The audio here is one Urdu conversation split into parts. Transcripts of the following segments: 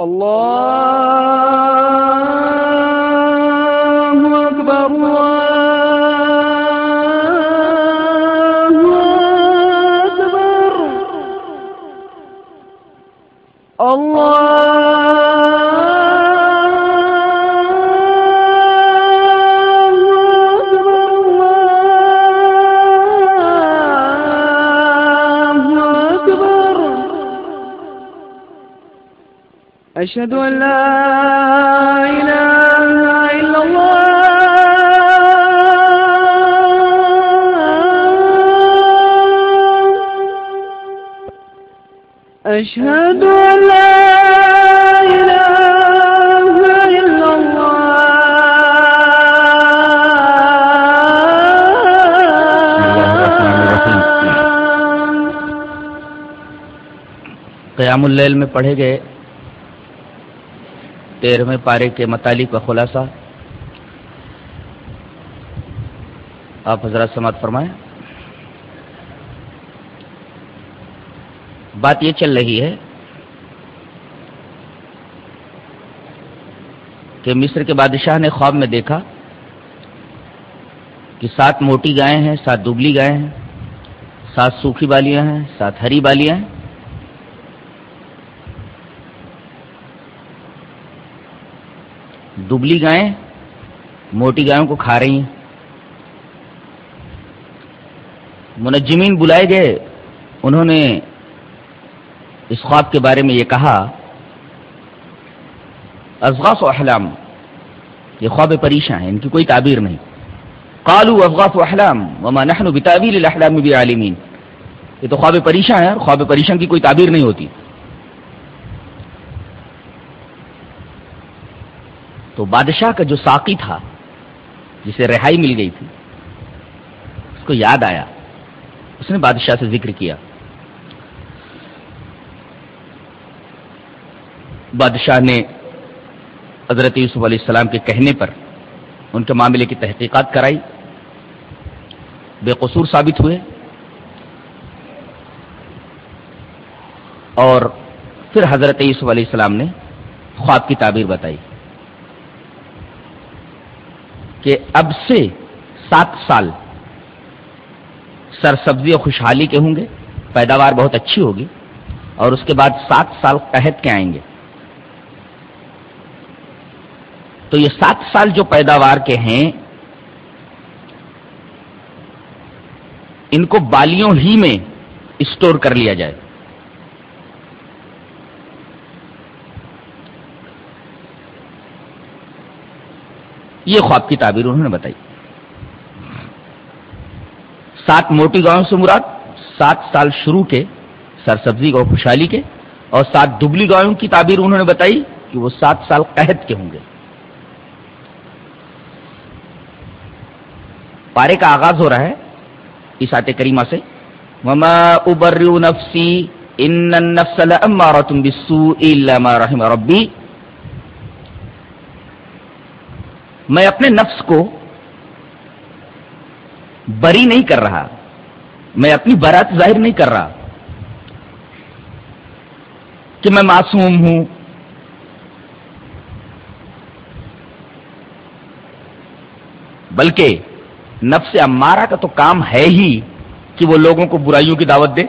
اللہ أشهد أن لا إله إلا الله. أشهد أن لا إله إلا الله. قیام اللیل میں پڑھے گئے تیرہویں پارے کے متعلق کا خلاصہ۔ آپ حضرات سماعت فرمائیں۔ بات یہ چل رہی ہے کہ مصر کے بادشاہ نے خواب میں دیکھا کہ سات موٹی گائے ہیں، سات دبلی گائے ہیں، سات سوکھی بالیاں ہیں، سات ہری بالیاں ہیں۔ دبلی گائیں، موٹی گایوں کو کھا رہی ہیں۔ منجمین بلائے گئے۔ انہوں نے اس خواب کے بارے میں یہ کہا افغاف و احلام یہ خواب پریشاں ہیں، ان کی کوئی تعبیر نہیں۔ قالوا افغاف و احلام وما نحن بتاویل الاحلام بعالمین یہ تو خواب پریشاں ہیں اور خواب پریشاں کی کوئی تعبیر نہیں ہوتی۔ تو بادشاہ کا جو ساقی تھا، جسے رہائی مل گئی تھی، اس کو یاد آیا۔ اس نے بادشاہ سے ذکر کیا۔ بادشاہ نے حضرت یوسف علیہ السلام کے کہنے پر ان کے معاملے کی تحقیقات کرائی۔ بے قصور ثابت ہوئے۔ اور پھر حضرت یوسف علیہ السلام نے خواب کی تعبیر بتائی۔ کہ اب سے سات سال سرسبزی اور خوشحالی کے ہوں گے، پیداوار بہت اچھی ہوگی اور اس کے بعد سات سال قحط کے آئیں گے۔ تو یہ سات سال جو پیداوار کے ہیں، ان کو بالیوں ہی میں اسٹور کر لیا جائے۔ یہ خواب کی تعبیر انہوں نے بتائی۔ سات موٹی گاؤں سے مراد، سات سال شروع کے، سرسبزی اور خوشحالی کے، اور سات دبلی گاؤں کی تعبیر انہوں نے بتائی کہ وہ سات سال قحط کے ہوں گے۔ پارے کا آغاز ہو رہا ہے اس آتے کریمہ سے۔ وما ابرئ نفسی ان النفس لامارۃ بالسوء الا ما رحم ربی میں اپنے نفس کو بری نہیں کر رہا، میں اپنی برات ظاہر نہیں کر رہا کہ میں معصوم ہوں۔ بلکہ نفس امارہ کا تو کام ہے ہی کہ وہ لوگوں کو برائیوں کی دعوت دے۔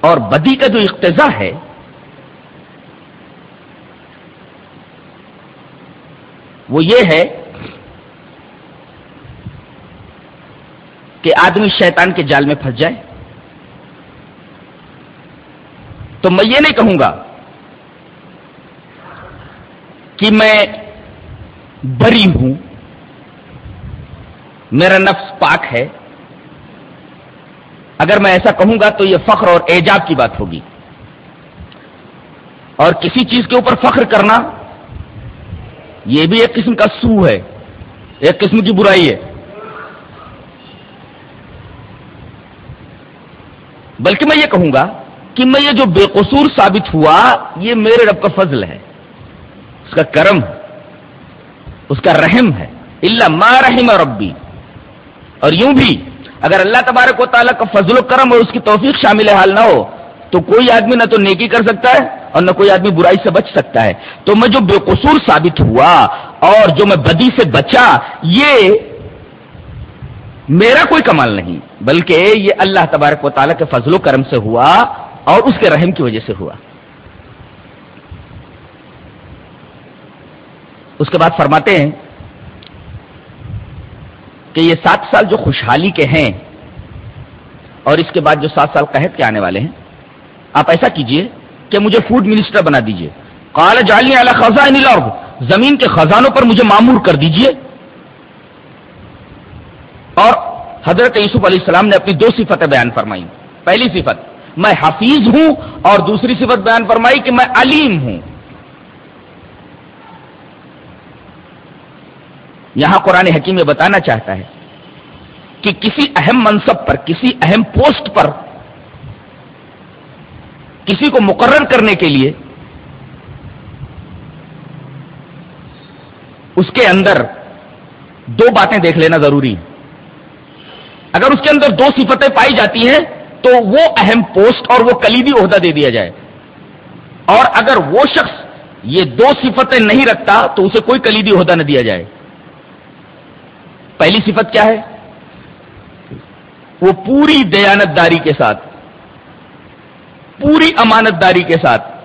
اور بدی کا جو اقتضا ہے وہ یہ ہے کہ آدمی شیطان کے جال میں پھنس جائے۔ تو میں یہ نہیں کہوں گا کہ میں بری ہوں، میرا نفس پاک ہے۔ اگر میں ایسا کہوں گا تو یہ فخر اور ایجاب کی بات ہوگی۔ اور کسی چیز کے اوپر فخر کرنا یہ بھی ایک قسم کا سو ہے، ایک قسم کی برائی ہے۔ بلکہ میں یہ کہوں گا کہ میں یہ جو بے قصور ثابت ہوا، یہ میرے رب کا فضل ہے۔ اس کا کرم، اس کا رحم ہے۔ اللہ ما رحم ربی۔ اور یوں بھی، اگر اللہ تبارک و تعالیٰ کا فضل و کرم اور اس کی توفیق شامل حال نہ ہو، تو کوئی آدمی نہ تو نیکی کر سکتا ہے اور نہ کوئی آدمی برائی سے بچ سکتا ہے۔ تو میں جو بے قصور ثابت ہوا اور جو میں بدی سے بچا، یہ میرا کوئی کمال نہیں، بلکہ یہ اللہ تبارک و تعالیٰ کے فضل و کرم سے ہوا اور اس کے رحم کی وجہ سے ہوا۔ اس کے بعد فرماتے ہیں کہ یہ سات سال جو خوشحالی کے ہیں اور اس کے بعد جو سات سال قحط کے آنے والے ہیں، آپ ایسا کیجیے کہ مجھے فوڈ منسٹر بنا دیجیے۔ کال جالی اعلی خزان زمین کے خزانوں پر مجھے معمور کر دیجیے۔ اور حضرت یوسف علیہ السلام نے اپنی دو صفتیں بیان فرمائی پہلی صفت، میں حفیظ ہوں اور دوسری صفت بیان فرمائی کہ میں علیم ہوں۔ یہاں قرآن حکیم میں بتانا چاہتا ہے کہ کسی اہم منصب پر، کسی اہم پوسٹ پر کسی کو مقرر کرنے کے لیے اس کے اندر دو باتیں دیکھ لینا ضروری ہے اگر اس کے اندر دو صفتیں پائی جاتی ہیں، تو وہ اہم پوسٹ اور وہ کلیدی عہدہ دے دیا جائے۔ اور اگر وہ شخص یہ دو صفتیں نہیں رکھتا، تو اسے کوئی کلیدی عہدہ نہ دیا جائے۔ پہلی صفت کیا ہے؟ وہ پوری دیانت داری کے ساتھ۔ پوری امانت داری کے ساتھ۔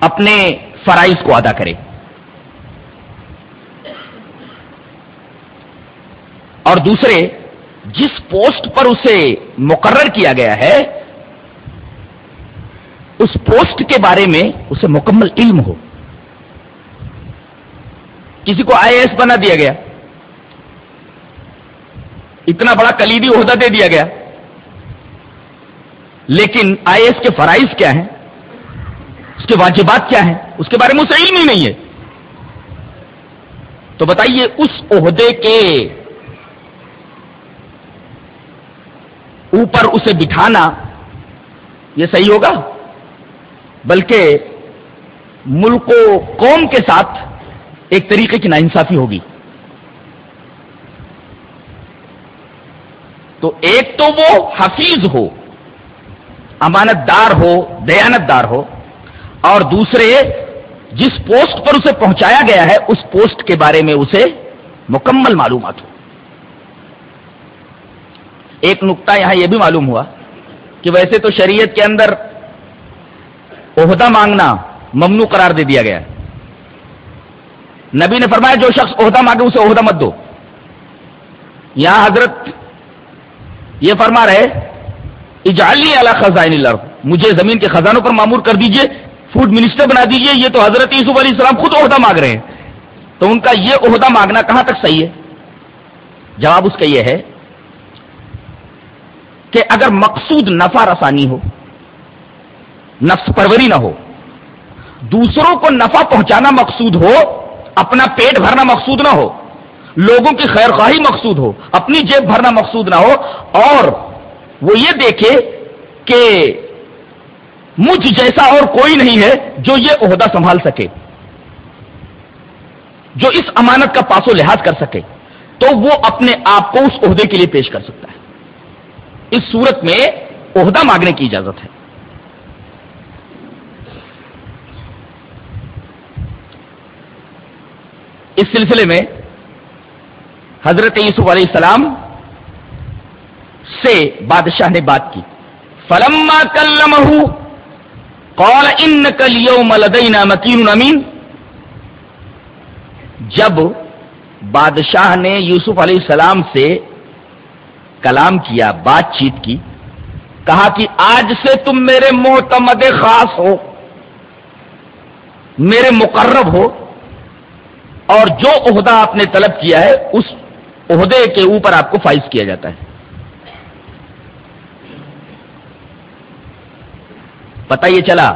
اپنے فرائض کو ادا کرے۔ اور دوسرے، جس پوسٹ پر اسے مقرر کیا گیا ہے، اس پوسٹ کے بارے میں اسے مکمل علم ہو۔ کسی کو آئی ایس بنا دیا گیا۔ اتنا بڑا کلیدی عہدہ دے دیا گیا۔ لیکن آئی ایس کے فرائض کیا ہیں؟ اس کے واجبات کیا ہیں؟ اس کے بارے میں اسے علم ہی نہیں ہے۔ تو بتائیے اس عہدے کے اوپر اسے بٹھانا یہ صحیح ہوگا؟ بلکہ ملک و قوم کے ساتھ ایک طریقے کی ناانصافی ہوگی۔ تو ایک تو وہ حفیظ ہو امانت دار ہو دیانت دار ہو، اور دوسرے جس پوسٹ پر اسے پہنچایا گیا ہے، اس پوسٹ کے بارے میں اسے مکمل معلومات ہو۔ ایک نقطہ یہاں یہ بھی معلوم ہوا کہ ویسے تو شریعت کے اندر عہدہ مانگنا ممنوع قرار دے دیا گیا نبی نے فرمایا، جو شخص عہدہ مانگے، اسے عہدہ مت دو۔ یہاں حضرت یہ فرما رہے اجالی اعلی خزائن الارض. مجھے زمین کے خزانوں پر معمور کر دیجیے فوڈ منسٹر بنا دیجیے، یہ تو حضرت یوسف علیہ السلام خود عہدہ مانگ رہے ہیں۔ تو ان کا یہ عہدہ مانگنا کہاں تک صحیح ہے؟ جواب اس کا یہ ہے کہ اگر مقصود نفع رسانی ہو، نفس پروری نہ ہو، دوسروں کو نفع پہنچانا مقصود ہو، اپنا پیٹ بھرنا مقصود نہ ہو لوگوں کی خیر خواہی مقصود ہو، اپنی جیب بھرنا مقصود نہ ہو۔ اور وہ یہ دیکھے کہ مجھ جیسا اور کوئی نہیں ہے جو یہ عہدہ سنبھال سکے، جو اس امانت کا پاس و لحاظ کر سکے، تو وہ اپنے آپ کو اس عہدے کے لیے پیش کر سکتا ہے۔ اس صورت میں عہدہ مانگنے کی اجازت ہے۔ اس سلسلے میں حضرت یوسف علیہ السلام سے بادشاہ نے بات کی۔ فلما کلم قال ان کل لدینا مکین امین جب بادشاہ نے یوسف علیہ السلام سے کلام کیا، بات چیت کی، کہا کہ آج سے تم میرے معتمد خاص ہو، میرے مقرب ہو، اور جو عہدہ آپ نے طلب کیا ہے، اس عہدے کے اوپر آپ کو فائز کیا جاتا ہے۔ پتا یہ چلا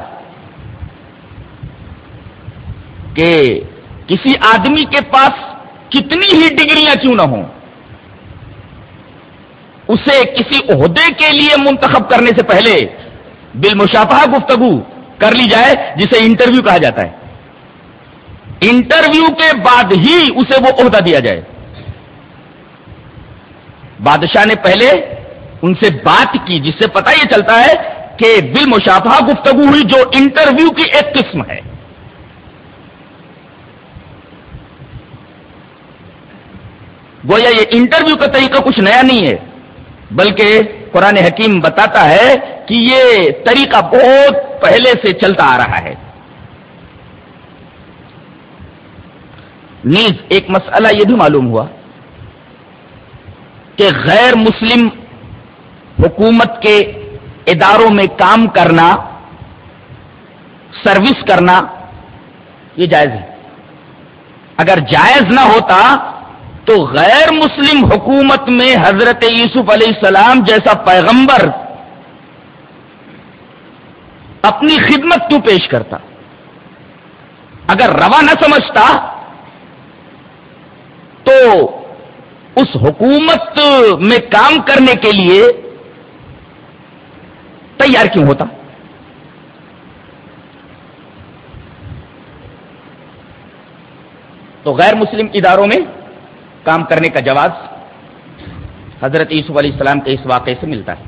کہ کسی آدمی کے پاس کتنی ہی ڈگریاں کیوں نہ ہوں، اسے کسی عہدے کے لیے منتخب کرنے سے پہلے بالمشافہ گفتگو کر لی جائے، جسے انٹرویو کہا جاتا ہے۔ انٹرویو کے بعد ہی اسے وہ عہدہ دیا جائے۔ بادشاہ نے پہلے ان سے بات کی، جس سے پتا یہ چلتا ہے کہ دل مشافہ گفتگو ہوئی جو انٹرویو کی ایک قسم ہے۔ گویا یہ انٹرویو کا طریقہ کچھ نیا نہیں ہے، بلکہ قرآن حکیم بتاتا ہے کہ یہ طریقہ بہت پہلے سے چلتا آ رہا ہے۔ نیز ایک مسئلہ یہ بھی معلوم ہوا۔ کہ غیر مسلم حکومت کے اداروں میں کام کرنا، سروس کرنا، یہ جائز ہے۔ اگر جائز نہ ہوتا تو غیر مسلم حکومت میں حضرت یوسف علیہ السلام جیسا پیغمبر اپنی خدمت کیوں پیش کرتا؟ اگر روا نہ سمجھتا تو اس حکومت میں کام کرنے کے لیے تیار کیوں ہوتا؟ تو غیر مسلم اداروں میں کام کرنے کا جواز حضرت یوسف علیہ السلام کے اس واقعے سے ملتا ہے۔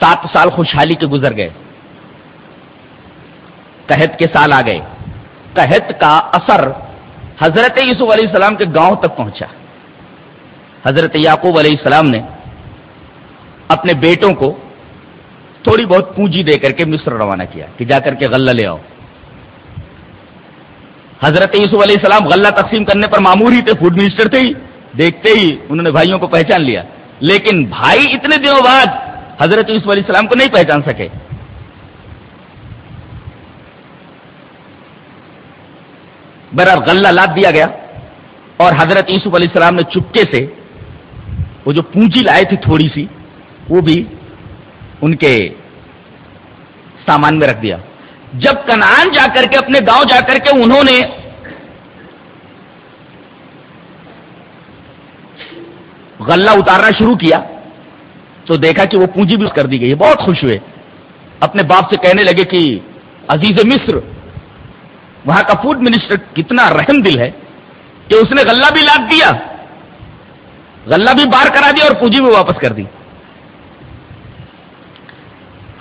سات سال خوشحالی کے گزر گئے۔ قحط کے سال آ گئے۔ قحط کا اثر حضرت یوسف علیہ السلام کے گاؤں تک پہنچا۔ حضرت یعقوب علیہ السلام نے اپنے بیٹوں کو تھوڑی بہت پونجی دے کر کے مصر روانہ کیا کہ جا کر کے غلہ لے آؤ۔ حضرت یوسف علیہ السلام غلہ تقسیم کرنے پر معمور ہی تھے فوڈ منسٹر تھے ہی، دیکھتے ہی انہوں نے بھائیوں کو پہچان لیا۔ لیکن بھائی اتنے دنوں بعد حضرت یوسف علیہ السلام کو نہیں پہچان سکے۔ برا غلہ لاد دیا گیا اور حضرت یوسف علیہ السلام نے چپکے سے وہ جو پونجی لائے تھی تھوڑی سی، وہ بھی ان کے سامان میں رکھ دیا۔ جب کنان جا کر کے، اپنے گاؤں جا کر کے انہوں نے غلہ اتارنا شروع کیا تو دیکھا کہ وہ پونجی بھی کر دی گئی۔ ہے بہت خوش ہوئے۔ اپنے باپ سے کہنے لگے کہ عزیز مصر وہاں کا فوڈ منسٹر کتنا رحم دل ہے کہ اس نے غلہ بھی لاد دیا، غلہ بھی بار کرا دیا اور پونجی بھی واپس کر دی۔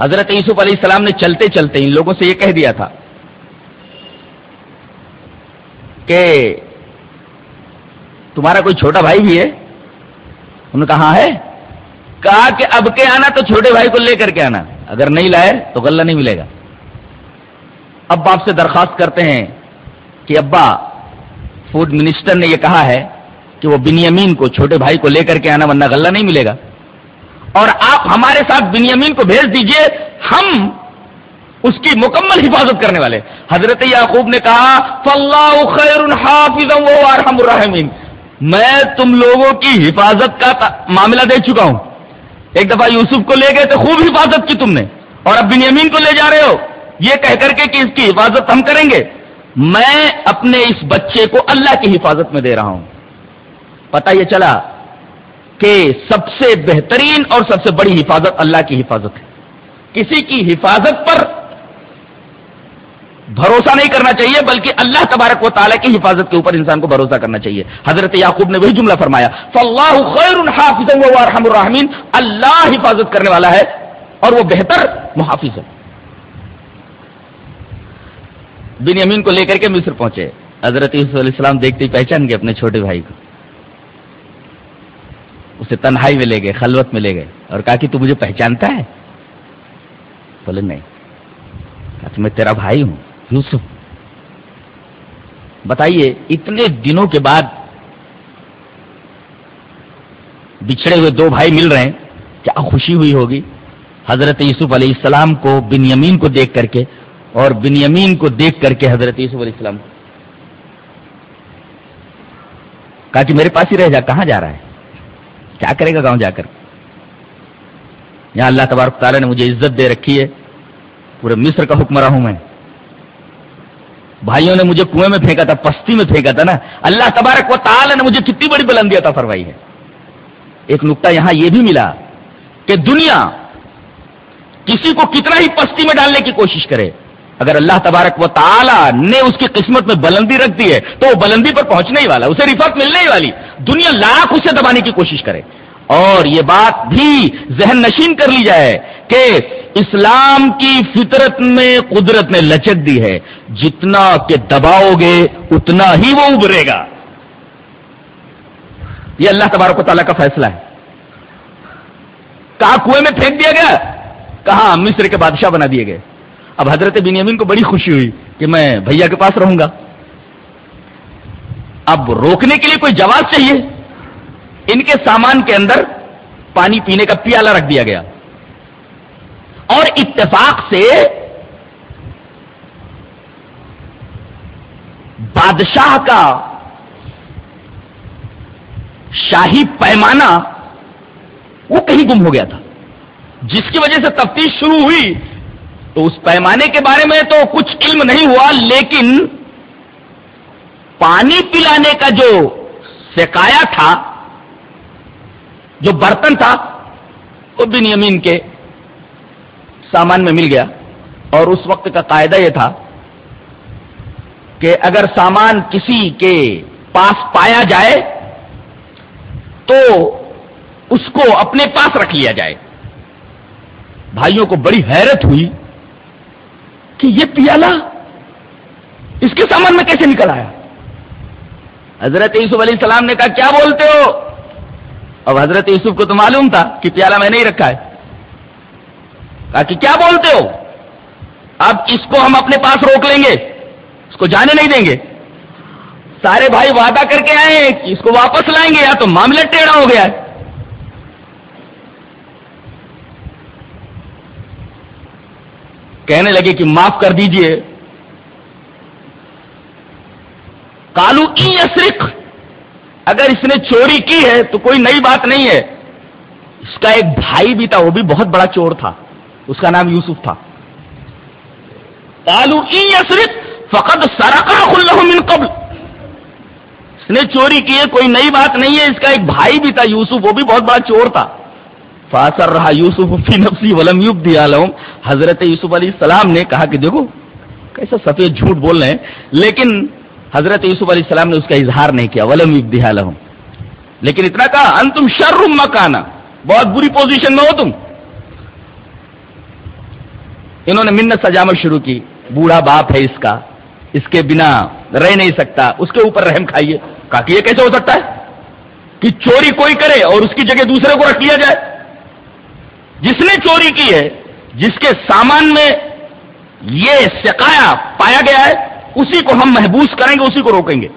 حضرت یوسف علیہ السلام نے چلتے چلتے ان لوگوں سے یہ کہہ دیا تھا کہ تمہارا کوئی چھوٹا بھائی بھی ہے؟ انہوں نے کہا ہاں ہے۔ کہا کہ اب کے آنا تو چھوٹے بھائی کو لے کر کے آنا، اگر نہیں لائے تو غلہ نہیں ملے گا۔ اب باپ سے درخواست کرتے ہیں کہ ابا فوڈ منسٹر نے یہ کہا ہے کہ وہ بنیامین کو، چھوٹے بھائی کو لے کر کے آنا، ورنہ غلہ نہیں ملے گا۔ اور آپ ہمارے ساتھ بنیامین کو بھیج دیجیے، ہم اس کی مکمل حفاظت کرنے والے۔ حضرت یعقوب نے کہا فلاح خیر الرحمین میں تم لوگوں کی حفاظت کا معاملہ دے چکا ہوں۔ ایک دفعہ یوسف کو لے گئے تو خوب حفاظت کی تم نے۔ اور اب بنیامین کو لے جا رہے ہو۔ یہ کہہ کر کے کہ اس کی حفاظت ہم کریں گے۔ میں اپنے اس بچے کو اللہ کی حفاظت میں دے رہا ہوں۔ پتا یہ چلا کہ سب سے بہترین اور سب سے بڑی حفاظت اللہ کی حفاظت ہے۔ کسی کی حفاظت پر بھروسہ نہیں کرنا چاہیے، بلکہ اللہ تبارک و تعالیٰ کی حفاظت کے اوپر انسان کو بھروسہ کرنا چاہیے۔ حضرت یعقوب نے وہی جملہ فرمایا فاللہ خیر حافظ الرحمین اللہ حفاظت کرنے والا ہے اور وہ بہتر محافظ ہے۔ بن یمین کو لے کر کے مصر پہنچے۔ حضرت یوسف علیہ السلام دیکھتے ہی پہچان گئے اپنے چھوٹے بھائی کو۔ اسے تنہائی میں لے گئے، خلوت میں لے گئے۔ اور کہا کہ تو مجھے پہچانتا ہے؟ بولے، نہیں۔ کہا کہ میں تیرا بھائی ہوں، یوسف۔ بتائیے، اتنے دنوں کے بعد بچھڑے ہوئے دو بھائی مل رہے ہیں، کیا خوشی ہوئی ہوگی؟ حضرت یوسف علیہ السلام کو بن یمین کو دیکھ کر کے اور بن یمین کو دیکھ کر کے حضرت یوسف علیہ السلام کہا کہ میرے پاس ہی رہ جا، کہاں جا رہا ہے؟ کیا کرے گا گاؤں جا کر؟ یہاں اللہ تبارک تعالیٰ نے مجھے عزت دے رکھی ہے، پورے مصر کا حکمراں ہوں میں۔ بھائیوں نے مجھے کنویں میں پھینکا تھا، پستی میں پھینکا تھا نا۔ اللہ تبارک و تعالیٰ نے مجھے کتنی بڑی بلندی عطا فرمائی ہے ایک نقطہ یہاں یہ بھی ملا کہ دنیا کسی کو کتنا ہی پستی میں ڈالنے کی کوشش کرے اگر اللہ تبارک و تعالی نے اس کی قسمت میں بلندی رکھ دی ہے، تو وہ بلندی پر پہنچنے ہی والا اسے رفت ملنے ہی والی دنیا لاکھ اسے دبانے کی کوشش کرے۔ اور یہ بات بھی ذہن نشین کر لی جائے کہ اسلام کی فطرت میں قدرت نے لچک دی ہے۔ جتنا کہ دباؤ گے، اتنا ہی وہ ابھرے گا۔ یہ اللہ تبارک و تعالیٰ کا فیصلہ ہے۔ کہا کنویں میں پھینک دیا گیا؟ کہا مصر کے بادشاہ بنا دیے گئے؟ اب حضرت بن یمین کو بڑی خوشی ہوئی کہ میں بھیا کے پاس رہوں گا۔ اب روکنے کے لیے کوئی جواز چاہیے؟ ان کے سامان کے اندر پانی پینے کا پیالہ رکھ دیا گیا۔ اور اتفاق سے بادشاہ کا شاہی پیمانہ وہ کہیں گم ہو گیا تھا۔ جس کی وجہ سے تفتیش شروع ہوئی تو اس پیمانے کے بارے میں تو کچھ علم نہیں ہوا، لیکن پانی پلانے کا جو سکایا تھا، جو برتن تھا، وہ بن یمین کے سامان میں مل گیا۔ اور اس وقت کا قاعدہ یہ تھا کہ اگر سامان کسی کے پاس پایا جائے، تو اس کو اپنے پاس رکھ لیا جائے۔ بھائیوں کو بڑی حیرت ہوئی کہ یہ پیالہ اس کے سامان میں کیسے نکل آیا؟ حضرت یوسف علیہ السلام نے کہا، کیا بولتے ہو؟ اب حضرت یوسف کو تو معلوم تھا کہ پیالہ میں نہیں رکھا ہے۔ کہا کہ کیا بولتے ہو؟ اب اس کو ہم اپنے پاس روک لیں گے، اس کو جانے نہیں دیں گے۔ سارے بھائی وعدہ کر کے آئے کہ اس کو واپس لائیں گے، یا تو معاملہ ٹیڑھا ہو گیا ہے۔ کہنے لگے کہ معاف کر دیجیے۔ کالو ای اصرک اگر اس نے چوری کی ہے تو کوئی نئی بات نہیں ہے۔ اس کا ایک بھائی بھی تھا، وہ بھی بہت بڑا چور تھا۔ اس کا نام یوسف تھا۔ کالو ای اصرک فقط سرکا من قبل۔ اس نے چوری کی ہے، کوئی نئی بات نہیں ہے۔ اس کا ایک بھائی بھی تھا یوسف، وہ بھی بہت بڑا چور تھا۔ فاصر رہا یوسف فی نفسی ولم یوب دیا حضرت یوسف علیہ السلام نے کہا کہ دیکھو کیسا سفید جھوٹ بول رہے ہیں، لیکن حضرت یوسف علیہ السلام نے اس کا اظہار نہیں کیا، ولم یوب دیا لیکن اتنا کہا ان تم شرم مکانا، بہت بری پوزیشن میں ہو تم. انہوں نے منت سجامت شروع کی، بوڑھا باپ ہے اس کا، اس کے بنا رہ نہیں سکتا، اس کے اوپر رحم کھائیے، کہا کہ یہ کیسے ہو سکتا ہے؟ کہ چوری کوئی کرے اور اس کی جگہ دوسرے کو رکھ لیا جائے۔ جس نے چوری کی ہے، جس کے سامان میں یہ سکایا پایا گیا ہے، اسی کو ہم محبوس کریں گے، اسی کو روکیں گے۔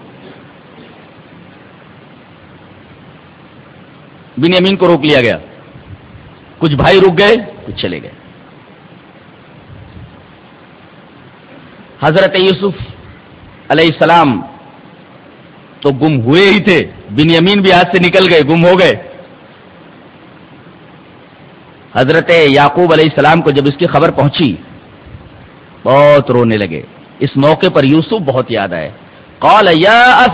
بن امین کو روک لیا گیا۔ کچھ بھائی رک گئے، کچھ چلے گئے۔ حضرت یوسف علیہ السلام تو گم ہوئے ہی تھے۔ بن یمین بھی ہاتھ سے نکل گئے، گم ہو گئے۔ حضرت یعقوب علیہ السلام کو جب اس کی خبر پہنچی، بہت رونے لگے۔ اس موقع پر یوسف بہت یاد آئے۔ قال، یا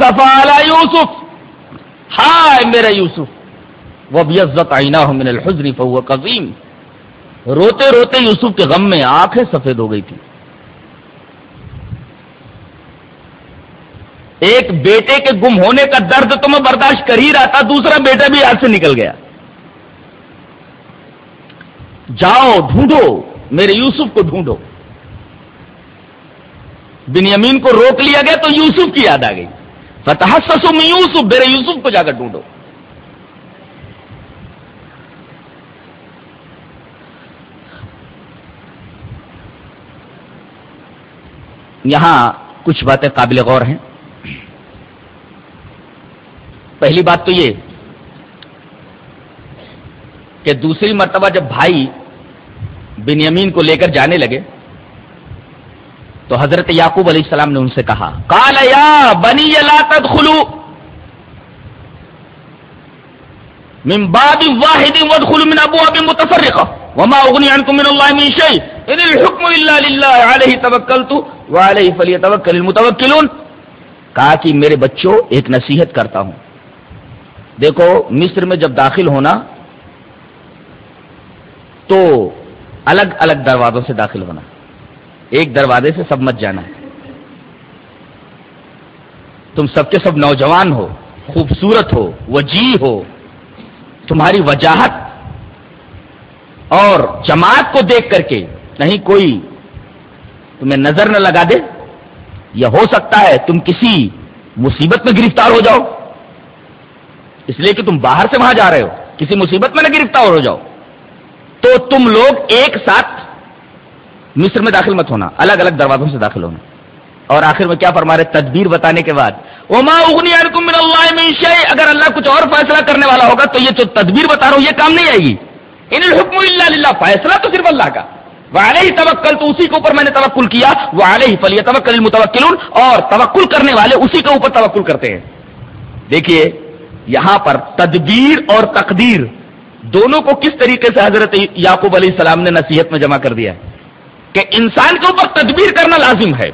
یوسف! ہائے میرا یوسف! وہ من الحزن فهو قظیم! روتے روتے یوسف کے غم میں آنکھیں سفید ہو گئی تھی ایک بیٹے کے گم ہونے کا درد تو میں برداشت کر ہی رہا تھا، دوسرا بیٹا بھی ہاتھ سے نکل گیا۔ جاؤ، ڈھونڈو، میرے یوسف کو ڈھونڈو۔ بن یمین کو روک لیا گیا تو یوسف کی یاد آ گئی۔ فتح سسم یوسف، میرے یوسف کو جا کر ڈھونڈو۔ یہاں کچھ باتیں قابل غور ہیں۔ پہلی بات تو یہ کہ دوسری مرتبہ جب بھائی بن یمین کو لے کر جانے لگے، تو حضرت یعقوب علیہ السلام نے ان سے کہا کال یا بنی لا تدخلوا من باب واحد وادخلوا من ابواب متفرقه وما اغني عنكم من الله من شيء ان الحكم الا لله عليه توكلت وعليه فليتوكل المتوكلون کہا کہ میرے بچوں، ایک نصیحت کرتا ہوں۔ دیکھو، مصر میں جب داخل ہونا تو الگ الگ دروازوں سے داخل ہونا ایک دروازے سے سب مت جانا ہے تم سب کے سب نوجوان ہو، خوبصورت ہو وجی ہو، تمہاری وجاہت اور جماعت کو دیکھ کر کے نہیں کوئی تمہیں نظر نہ لگا دے۔ یا ہو سکتا ہے تم کسی مصیبت میں گرفتار ہو جاؤ۔ اس لیے کہ تم باہر سے وہاں جا رہے ہو، کسی مصیبت میں نہ گرفتار ہو جاؤ۔ تو تم لوگ ایک ساتھ مصر میں داخل مت ہونا، الگ الگ دروازوں سے داخل ہونا۔ اور آخر میں کیا فرما رہے؟ تدبیر بتانے کے بعد اما اگنی من اللہ میں اگر اللہ کچھ اور فیصلہ کرنے والا ہوگا تو یہ جو تدبیر بتا رہا ہوں، یہ کام نہیں آئے گی۔ ان الحکم اللہ للہ فیصلہ تو صرف اللہ کا۔ وہ توکل تو اسی کے اوپر میں نے توکل کیا۔ وہ آلے فلی توکل المتوکل اور توکل کرنے والے اسی کے اوپر توکل کرتے ہیں۔ دیکھیے، یہاں پر تدبیر اور تقدیر دونوں کو کس طریقے سے حضرت یعقوب علیہ السلام نے نصیحت میں جمع کر دیا ہے؟ کہ انسان کے اوپر تدبیر کرنا لازم ہے۔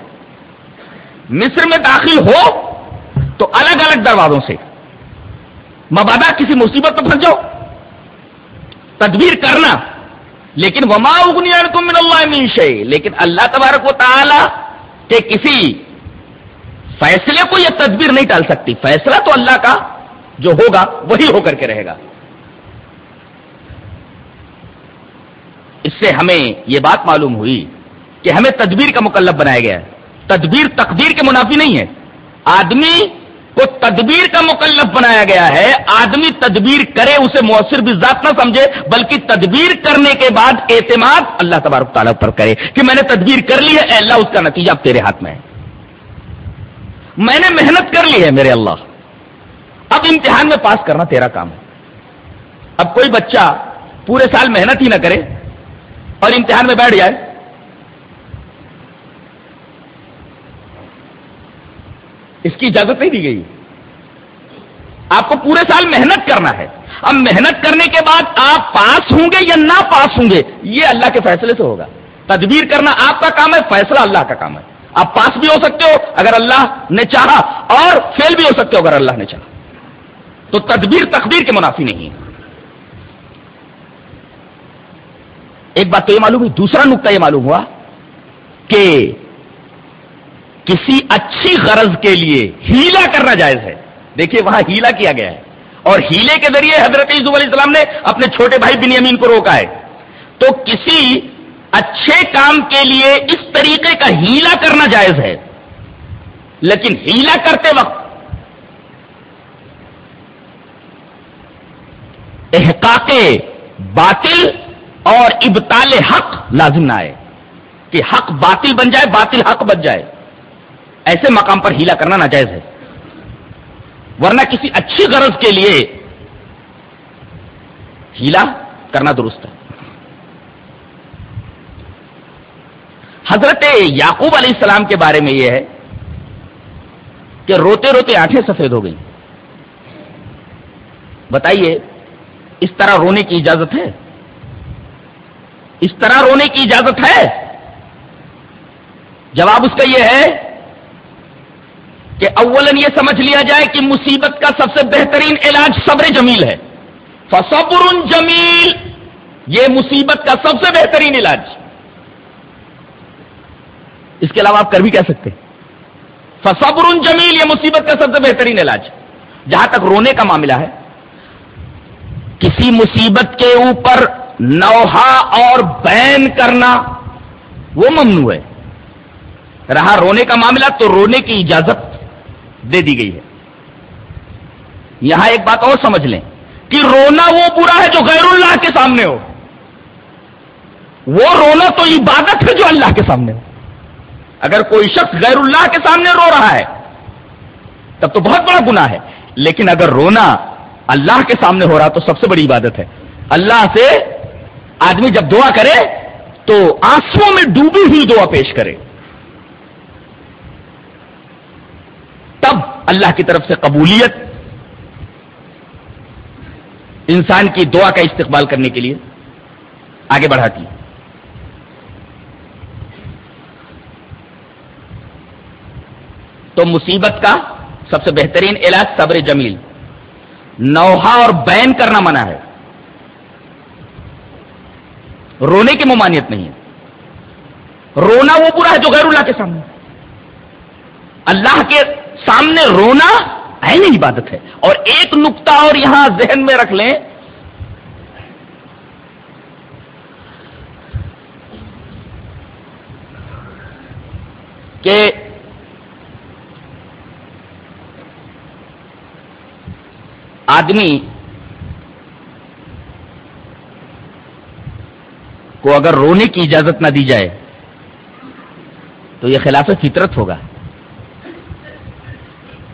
مصر میں داخل ہو تو الگ الگ دروازوں سے۔ مبادہ کسی مصیبت میں پھنس جاؤ۔ تدبیر کرنا۔ لیکن وما اگنی من اللہ من لیکن اللہ تبارک و تعالی کے کسی فیصلے کو یہ تدبیر نہیں ٹال سکتی۔ فیصلہ تو اللہ کا جو ہوگا، وہی ہو کر کے رہے گا۔ اس سے ہمیں یہ بات معلوم ہوئی کہ ہمیں تدبیر کا مکلب بنایا گیا ہے۔ تدبیر تقدیر کے منافی نہیں ہے۔ آدمی کو تدبیر کا مکلف بنایا گیا ہے۔ آدمی تدبیر کرے اسے مؤثر بھی ذات نہ سمجھے، بلکہ تدبیر کرنے کے بعد اعتماد اللہ تبارک تعالیٰ پر کرے کہ میں نے تدبیر کر لی ہے، اے اللہ، اس کا نتیجہ اب تیرے ہاتھ میں ہے۔ میں نے محنت کر لی ہے، میرے اللہ۔ اب امتحان میں پاس کرنا تیرا کام ہے۔ اب کوئی بچہ پورے سال محنت ہی نہ کرے اور امتحان میں بیٹھ جائے۔ اس کی اجازت نہیں دی گئی۔ آپ کو پورے سال محنت کرنا ہے۔ اب محنت کرنے کے بعد آپ پاس ہوں گے یا نہ پاس ہوں گے، یہ اللہ کے فیصلے سے ہوگا۔ تدبیر کرنا آپ کا کام ہے، فیصلہ اللہ کا کام ہے۔ آپ پاس بھی ہو سکتے ہو اگر اللہ نے چاہا اور فیل بھی ہو سکتے ہو اگر اللہ نے چاہا۔ تو تدبیر تقدیر کے منافی نہیں ہے۔ ایک بات تو یہ معلوم ہوئی، دوسرا نقطہ یہ معلوم ہوا کہ کسی اچھی غرض کے لیے ہیلا کرنا جائز ہے۔ دیکھیے وہاں ہیلا کیا گیا ہے۔ اور ہیلے کے ذریعے حضرت یوسف علیہ السلام نے اپنے چھوٹے بھائی بن یمین کو روکا ہے۔ تو کسی اچھے کام کے لیے اس طریقے کا ہیلا کرنا جائز ہے۔ لیکن ہیلا کرتے وقت احقاق باطل اور ابتال حق لازم نہ آئے، کہ حق باطل بن جائے، باطل حق بن جائے۔ ایسے مقام پر ہیلا کرنا ناجائز ہے۔ ورنہ کسی اچھی غرض کے لیے ہیلا کرنا درست ہے۔ حضرت یعقوب علیہ السلام کے بارے میں یہ ہے کہ روتے روتے آنکھیں سفید ہو گئی بتائیے، اس طرح رونے کی اجازت ہے؟ اس طرح رونے کی اجازت ہے؟ جواب اس کا یہ ہے کہ اولن یہ سمجھ لیا جائے کہ مصیبت کا سب سے بہترین علاج صبر جمیل ہے۔ فصبر جمیل، یہ مصیبت کا سب سے بہترین علاج۔ اس کے علاوہ آپ کر بھی کہہ سکتے فصبر جمیل، یہ مصیبت کا سب سے بہترین علاج۔ جہاں تک رونے کا معاملہ ہے، کسی مصیبت کے اوپر نوحا اور بین کرنا وہ ممنوع ہے۔ رہا رونے کا معاملہ تو رونے کی اجازت دے دی گئی ہے۔ یہاں ایک بات اور سمجھ لیں کہ رونا وہ برا ہے جو غیر اللہ کے سامنے ہو۔ وہ رونا تو عبادت ہے جو اللہ کے سامنے ہو۔ اگر کوئی شخص غیر اللہ کے سامنے رو رہا ہے، تب تو بہت بڑا گناہ ہے۔ لیکن اگر رونا اللہ کے سامنے ہو رہا تو سب سے بڑی عبادت ہے۔ اللہ سے آدمی جب دعا کرے تو آنسو میں ڈوبی ہوئی دعا پیش کرے۔ تب اللہ کی طرف سے قبولیت، انسان کی دعا کا استقبال کرنے کے لیے آگے بڑھاتی۔ تو مصیبت کا سب سے بہترین علاج صبر جمیل۔ نوحا اور بین کرنا منع ہے۔ رونے کی ممانعت نہیں ہے۔ رونا وہ برا ہے جو غیر اللہ کے سامنے۔ اللہ کے سامنے رونا نہیں عبادت ہے۔ اور ایک نقطہ اور یہاں ذہن میں رکھ لیں۔ کہ آدمی کو اگر رونے کی اجازت نہ دی جائے، تو یہ خلاف فطرت ہوگا۔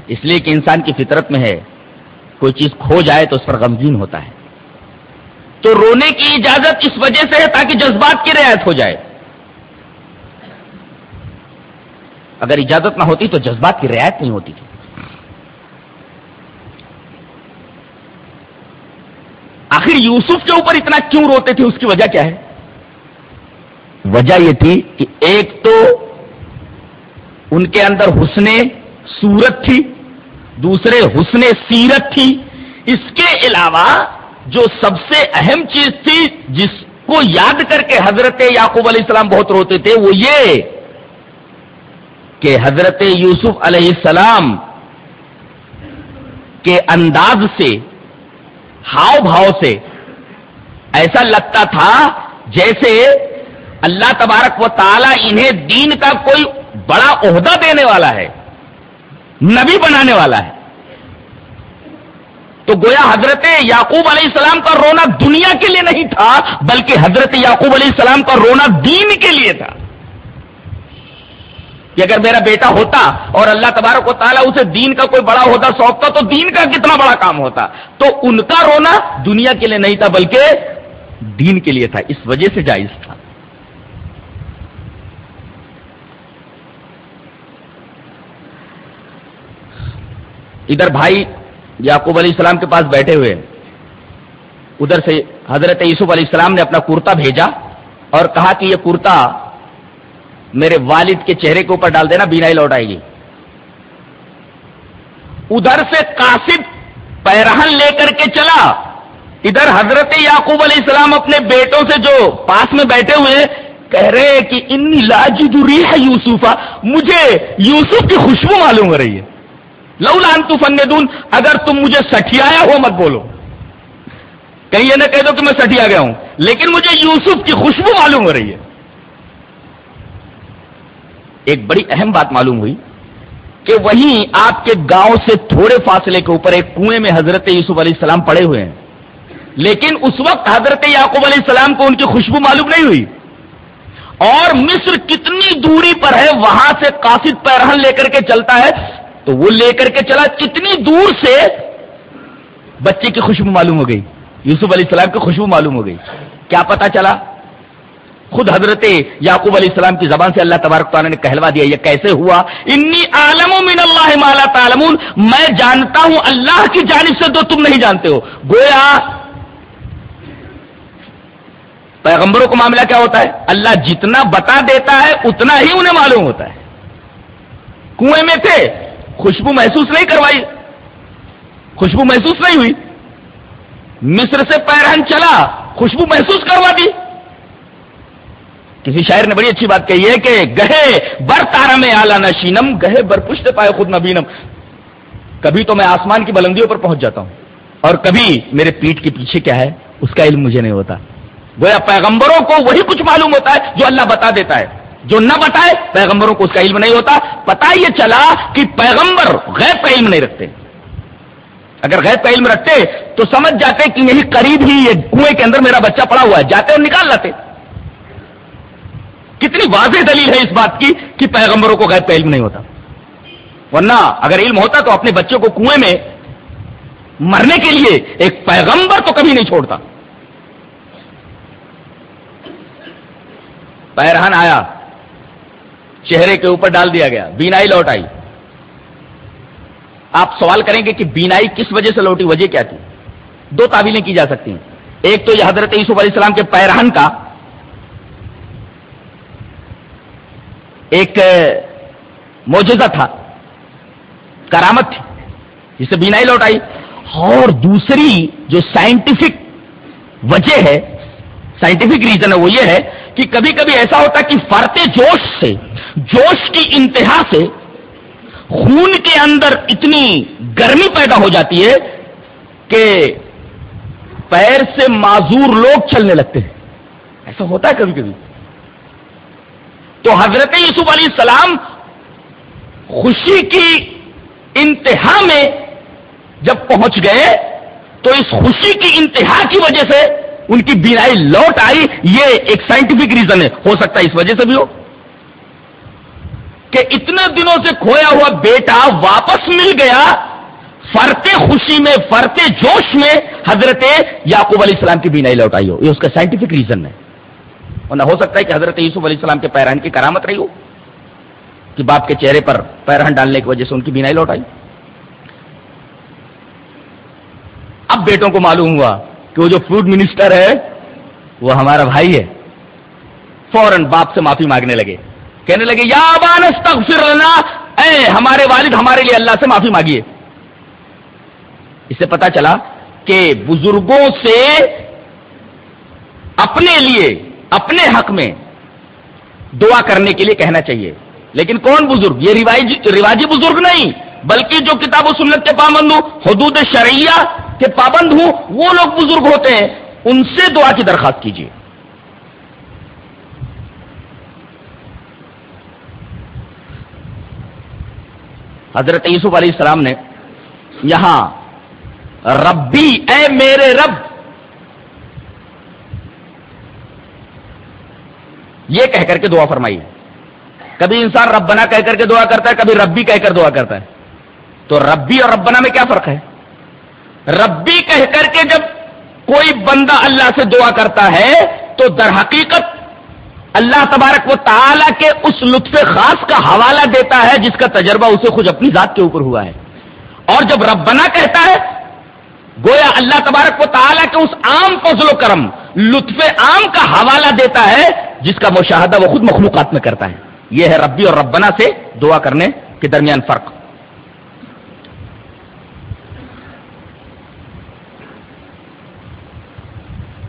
اس لیے کہ انسان کی فطرت میں ہے، کوئی چیز کھو جائے تو اس پر غمگین ہوتا ہے۔ تو رونے کی اجازت اس وجہ سے ہے تاکہ جذبات کی رعایت ہو جائے۔ اگر اجازت نہ ہوتی تو جذبات کی رعایت نہیں ہوتی۔ تھی آخر یوسف کے اوپر اتنا کیوں روتے تھے؟ اس کی وجہ کیا ہے؟ وجہ یہ تھی کہ ایک تو ان کے اندر حسن صورت تھی، دوسرے حسن سیرت تھی۔ اس کے علاوہ جو سب سے اہم چیز تھی، جس کو یاد کر کے حضرت یعقوب علیہ السلام بہت روتے تھے، وہ یہ کہ حضرت یوسف علیہ السلام کے انداز سے، ہاؤ بھاؤ سے ایسا لگتا تھا جیسے اللہ تبارک و تعالی انہیں دین کا کوئی بڑا عہدہ دینے والا ہے، نبی بنانے والا ہے۔ تو گویا حضرت یعقوب علیہ السلام کا رونا دنیا کے لیے نہیں تھا، بلکہ حضرت یعقوب علیہ السلام کا رونا دین کے لیے تھا۔ کہ اگر میرا بیٹا ہوتا اور اللہ تبارک و تعالیٰ اسے دین کا کوئی بڑا ہوتا سونپتا، تو دین کا کتنا بڑا کام ہوتا۔ تو ان کا رونا دنیا کے لیے نہیں تھا، بلکہ دین کے لیے تھا، اس وجہ سے جائز تھا۔ ادھر بھائی یعقوب علیہ السلام کے پاس بیٹھے ہوئے ادھر سے حضرت یوسف علیہ السلام نے اپنا کرتا بھیجا اور کہا کہ یہ کرتا میرے والد کے چہرے کے اوپر ڈال دینا، بینائی لوٹ آئے گی۔ ادھر سے کاسب پیرہن لے کر کے چلا۔ ادھر حضرت یعقوب علیہ السلام اپنے بیٹوں سے جو پاس میں بیٹھے ہوئے کہہ رہے کہ ان لاجی ہے یوسفا، مجھے یوسف کی خوشبو معلوم ہو رہی ہے۔ لو لان تو فن اگر تم مجھے سٹیایا ہو مت بولو۔ کہیں یہ نہ کہہ دو کہ میں سٹیا گیا ہوں، لیکن مجھے یوسف کی خوشبو معلوم ہو رہی ہے۔ ایک بڑی اہم بات معلوم ہوئی کہ وہیں آپ کے گاؤں سے تھوڑے فاصلے کے اوپر ایک کنویں میں حضرت یوسف علیہ السلام پڑے ہوئے ہیں۔ لیکن اس وقت حضرت یعقوب علیہ السلام کو ان کی خوشبو معلوم نہیں ہوئی۔ اور مصر کتنی دوری پر ہے، وہاں سے قاصد پیرہن لے کر کے چلتا ہے۔ تو وہ لے کر کے چلا کتنی دور سے بچے کی خوشبو معلوم ہو گئی۔ یوسف علیہ السلام کی خوشبو معلوم ہو گئی۔ کیا پتا چلا؟ خود حضرت یعقوب علیہ السلام کی زبان سے اللہ تبارک تعالیٰ نے کہلوا دیا۔ یہ کیسے ہوا؟ انی عالم من اللہ مالا تعلمون۔ میں جانتا ہوں اللہ کی جانب سے تو تم نہیں جانتے ہو۔ گویا پیغمبروں کو معاملہ کیا ہوتا ہے؟ اللہ جتنا بتا دیتا ہے، اتنا ہی انہیں معلوم ہوتا ہے۔ کنویں میں تھے۔ خوشبو محسوس نہیں کروائی۔ خوشبو محسوس نہیں ہوئی۔ مصر سے پیرہن چلا، خوشبو محسوس کروا دی۔ کسی شاعر نے بڑی اچھی بات کہی ہے کہ گہے بر تارا میں آلہ نشینم، گہے بر پشت پائے خود نبینم۔ کبھی تو میں آسمان کی بلندیوں پر پہنچ جاتا ہوں۔ اور کبھی میرے پیٹ کے پیچھے کیا ہے؟ اس کا علم مجھے نہیں ہوتا۔ گویا پیغمبروں کو وہی کچھ معلوم ہوتا ہے جو اللہ بتا دیتا ہے۔ جو نہ بتائے پیغمبروں کو اس کا علم نہیں ہوتا۔ پتا یہ چلا کہ پیغمبر غیر کا علم نہیں رکھتے۔ اگر غیر کا علم رکھتے تو سمجھ جاتے کہ یہی قریب ہی یہ کنویں کے اندر میرا بچہ پڑا ہوا ہے۔ جاتے اور نکال لاتے۔ کتنی واضح دلیل ہے اس بات کی کہ پیغمبروں کو غیر کا علم نہیں ہوتا۔ ورنہ اگر علم ہوتا تو اپنے بچوں کو کنویں میں مرنے کے لیے ایک پیغمبر تو کبھی نہیں چھوڑتا۔ پیرہن آیا۔ چہرے کے اوپر ڈال دیا گیا، بینائی لوٹ آئی۔ آپ سوال کریں گے کہ بینائی کس وجہ سے لوٹی، وجہ کیا تھی؟ دو تعبیلیں کی جا سکتی ہیں۔ ایک تو یہ حضرت یوسف علیہ السلام کے پیرہن کا، ایک موجودہ تھا، کرامت تھی جسے بینائی لوٹ آئی۔ اور دوسری جو سائنٹیفک وجہ ہے، سائنٹیفک ریزن ہے وہ یہ ہے کہ کبھی کبھی ایسا ہوتا کہ فرتے جوش سے جوش کی انتہا سے خون کے اندر اتنی گرمی پیدا ہو جاتی ہے کہ پیر سے معذور لوگ چلنے لگتے ہیں۔ ایسا ہوتا ہے کبھی کبھی۔ تو حضرت یوسف علیہ السلام خوشی کی انتہا میں جب پہنچ گئے تو اس خوشی کی انتہا کی وجہ سے ان کی بینائی لوٹ آئی۔ یہ ایک سائنٹیفک ریزن ہے۔ ہو سکتا ہے اس وجہ سے بھی ہو۔ کہ اتنے دنوں سے کھویا ہوا بیٹا واپس مل گیا فرتے خوشی میں فرتے جوش میں حضرت یعقوب علیہ السلام کی بینائی لوٹ آئی ہو۔ یہ اس کا سائنٹیفک ریزن ہے۔ اور نہ ہو سکتا ہے کہ حضرت یوسف علیہ السلام کے پیرہن کی کرامت رہی ہو، کہ باپ کے چہرے پر پیرہن ڈالنے کی وجہ سے ان کی بینائی لوٹ آئی اب بیٹوں کو معلوم ہوا کہ وہ جو فوڈ منسٹر ہے، وہ ہمارا بھائی ہے۔ فوراً باپ سے معافی مانگنے لگے۔ کہنے لگے، یا استغفر لنا. اے ہمارے والد، ہمارے لیے اللہ سے معافی مانگیے۔ اس سے پتا چلا کہ بزرگوں سے اپنے لیے، اپنے حق میں دعا کرنے کے لیے کہنا چاہیے۔ لیکن کون بزرگ؟ یہ رواجی بزرگ نہیں، بلکہ جو کتاب و سنت کے پابند ہوں، حدود شرعیہ کے پابند ہوں، وہ لوگ بزرگ ہوتے ہیں۔ ان سے دعا کی درخواست کیجیے۔ حضرت یوسف علیہ السلام نے یہاں، ربی، اے میرے رب! یہ کہہ کر کے دعا فرمائی۔ کبھی انسان ربنا کہہ کر کے دعا کرتا ہے، کبھی ربی کہہ کر دعا کرتا ہے۔ تو ربی اور ربنا میں کیا فرق ہے؟ ربی کہہ کر کے جب کوئی بندہ اللہ سے دعا کرتا ہے، تو در حقیقت اللہ تبارک و تعالی کے اس لطف خاص کا حوالہ دیتا ہے جس کا تجربہ اسے خود اپنی ذات کے اوپر ہوا ہے۔ اور جب ربنا کہتا ہے، گویا اللہ تبارک و تعالیٰ کے اس عام فضل و کرم، لطف عام کا حوالہ دیتا ہے، جس کا مشاہدہ وہ خود مخلوقات میں کرتا ہے۔ یہ ہے ربی اور ربنا سے دعا کرنے کے درمیان فرق۔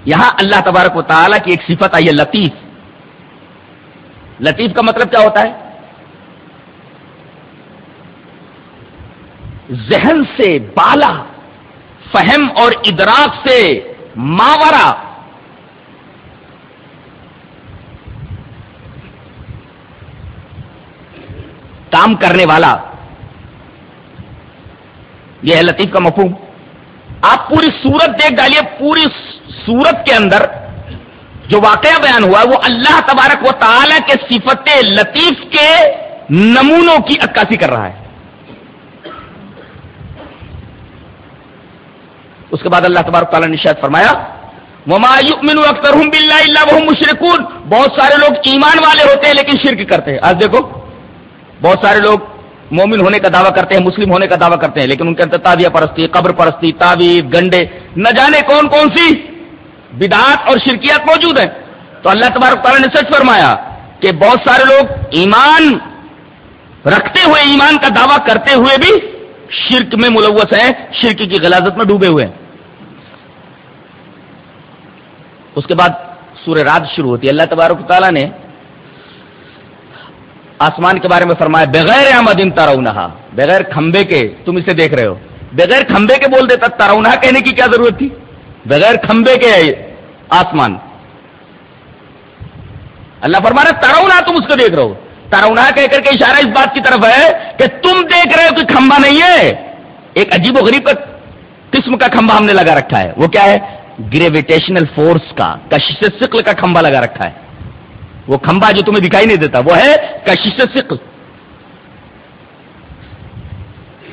یہاں اللہ تبارک و تعالیٰ کی ایک صفت آئی ہے، لطیف۔ لطیف کا مطلب کیا ہوتا ہے؟ ذہن سے بالا، فہم اور ادراک سے ماورا۔ کام کرنے والا۔ یہ ہے لطیف کا مفہوم۔ آپ پوری سورت دیکھ ڈالیے، پوری سورت کے اندر جو واقعہ بیان ہوا وہ اللہ تبارک و تعالی کے صفت لطیف کے نمونوں کی عکاسی کر رہا ہے۔ اس کے بعد اللہ تبارک تعالیٰ نے شاید فرمایا اختر بلّہ مشرقن بہت سارے لوگ ایمان والے ہوتے ہیں لیکن شرک کرتے ہیں۔ آج دیکھو، بہت سارے لوگ مومن ہونے کا دعویٰ کرتے ہیں، مسلم ہونے کا دعویٰ کرتے ہیں، لیکن ان کے اندر تابیہ پرستی، قبر پرستی، تعویذ، گنڈے، نہ جانے کون کون سی۔ بدعات اور شرکیات موجود ہیں۔ تو اللہ تبارک تعالیٰ نے سچ فرمایا کہ بہت سارے لوگ ایمان رکھتے ہوئے، ایمان کا دعویٰ کرتے ہوئے بھی شرک میں ملوث ہیں شرک کی غلازت میں ڈوبے ہوئے ہیں۔ اس کے بعد سورہ رات شروع ہوتی ہے۔ اللہ تبارک تعالیٰ نے آسمان کے بارے میں فرمایا، بغیر احمد ان ترونا بغیر کھمبے کے، تم اسے دیکھ رہے ہو، بغیر کھمبے کے بول دیتا ترونا کہنے کی کیا ضرورت تھی؟ بغیر کھمبے کے ہے آسمان۔ اللہ فرما رہا ترونا تم اس کو دیکھ رہے ہو۔ ترونا کہہ کر کے اشارہ اس بات کی طرف ہے کہ تم دیکھ رہے ہو کہ کھمبا نہیں ہے۔ ایک عجیب و غریب قسم کا کھمبا ہم نے لگا رکھا ہے۔ وہ کیا ہے؟ گریویٹیشنل فورس کا، کشش سکل کا کھمبا لگا رکھا ہے۔ وہ کھمبا جو تمہیں دکھائی نہیں دیتا، وہ ہے کشش سکل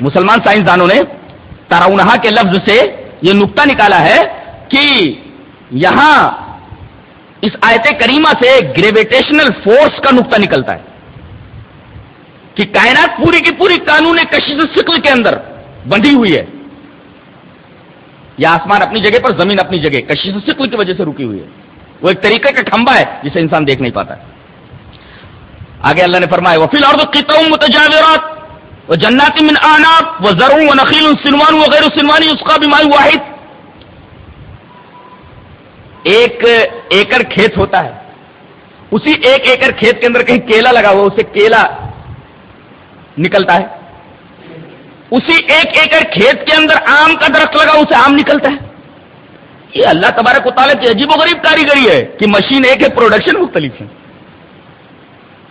مسلمان سائنسدانوں نے تاراؤنہا کے لفظ سے یہ نقطہ نکالا ہے کہ یہاں اس آیت کریمہ سے گریویٹیشنل فورس کا نقطہ نکلتا ہے کہ کائنات پوری کی پوری قانون کشش سکل کے اندر بندھی ہوئی ہے یا آسمان اپنی جگہ پر زمین اپنی جگہ کشش سکل کی وجہ سے رکی ہوئی ہے وہ ایک طریقے کا کھمبا ہے جسے انسان دیکھ نہیں پاتا آگے اللہ نے فرمایا وہ فی الحال متجاورات وہ جنات من آناب وہ ضرور و نقیل سنوان و غیر سنوانی اس کا بھی مائی واحد ایک ایکڑ کھیت ہوتا ہے۔ اسی ایک ایکڑ کھیت کے اندر کہیں کیلا لگا ہوا اسے کیلا نکلتا ہے۔ اسی ایک ایکڑ کھیت کے اندر آم کا درخت لگا، اسے آم نکلتا ہے۔ یہ اللہ تبارک و تعالیٰ کی عجیب و غریب کاریگری ہے کہ مشین ایک ہے پروڈکشن مختلف ہے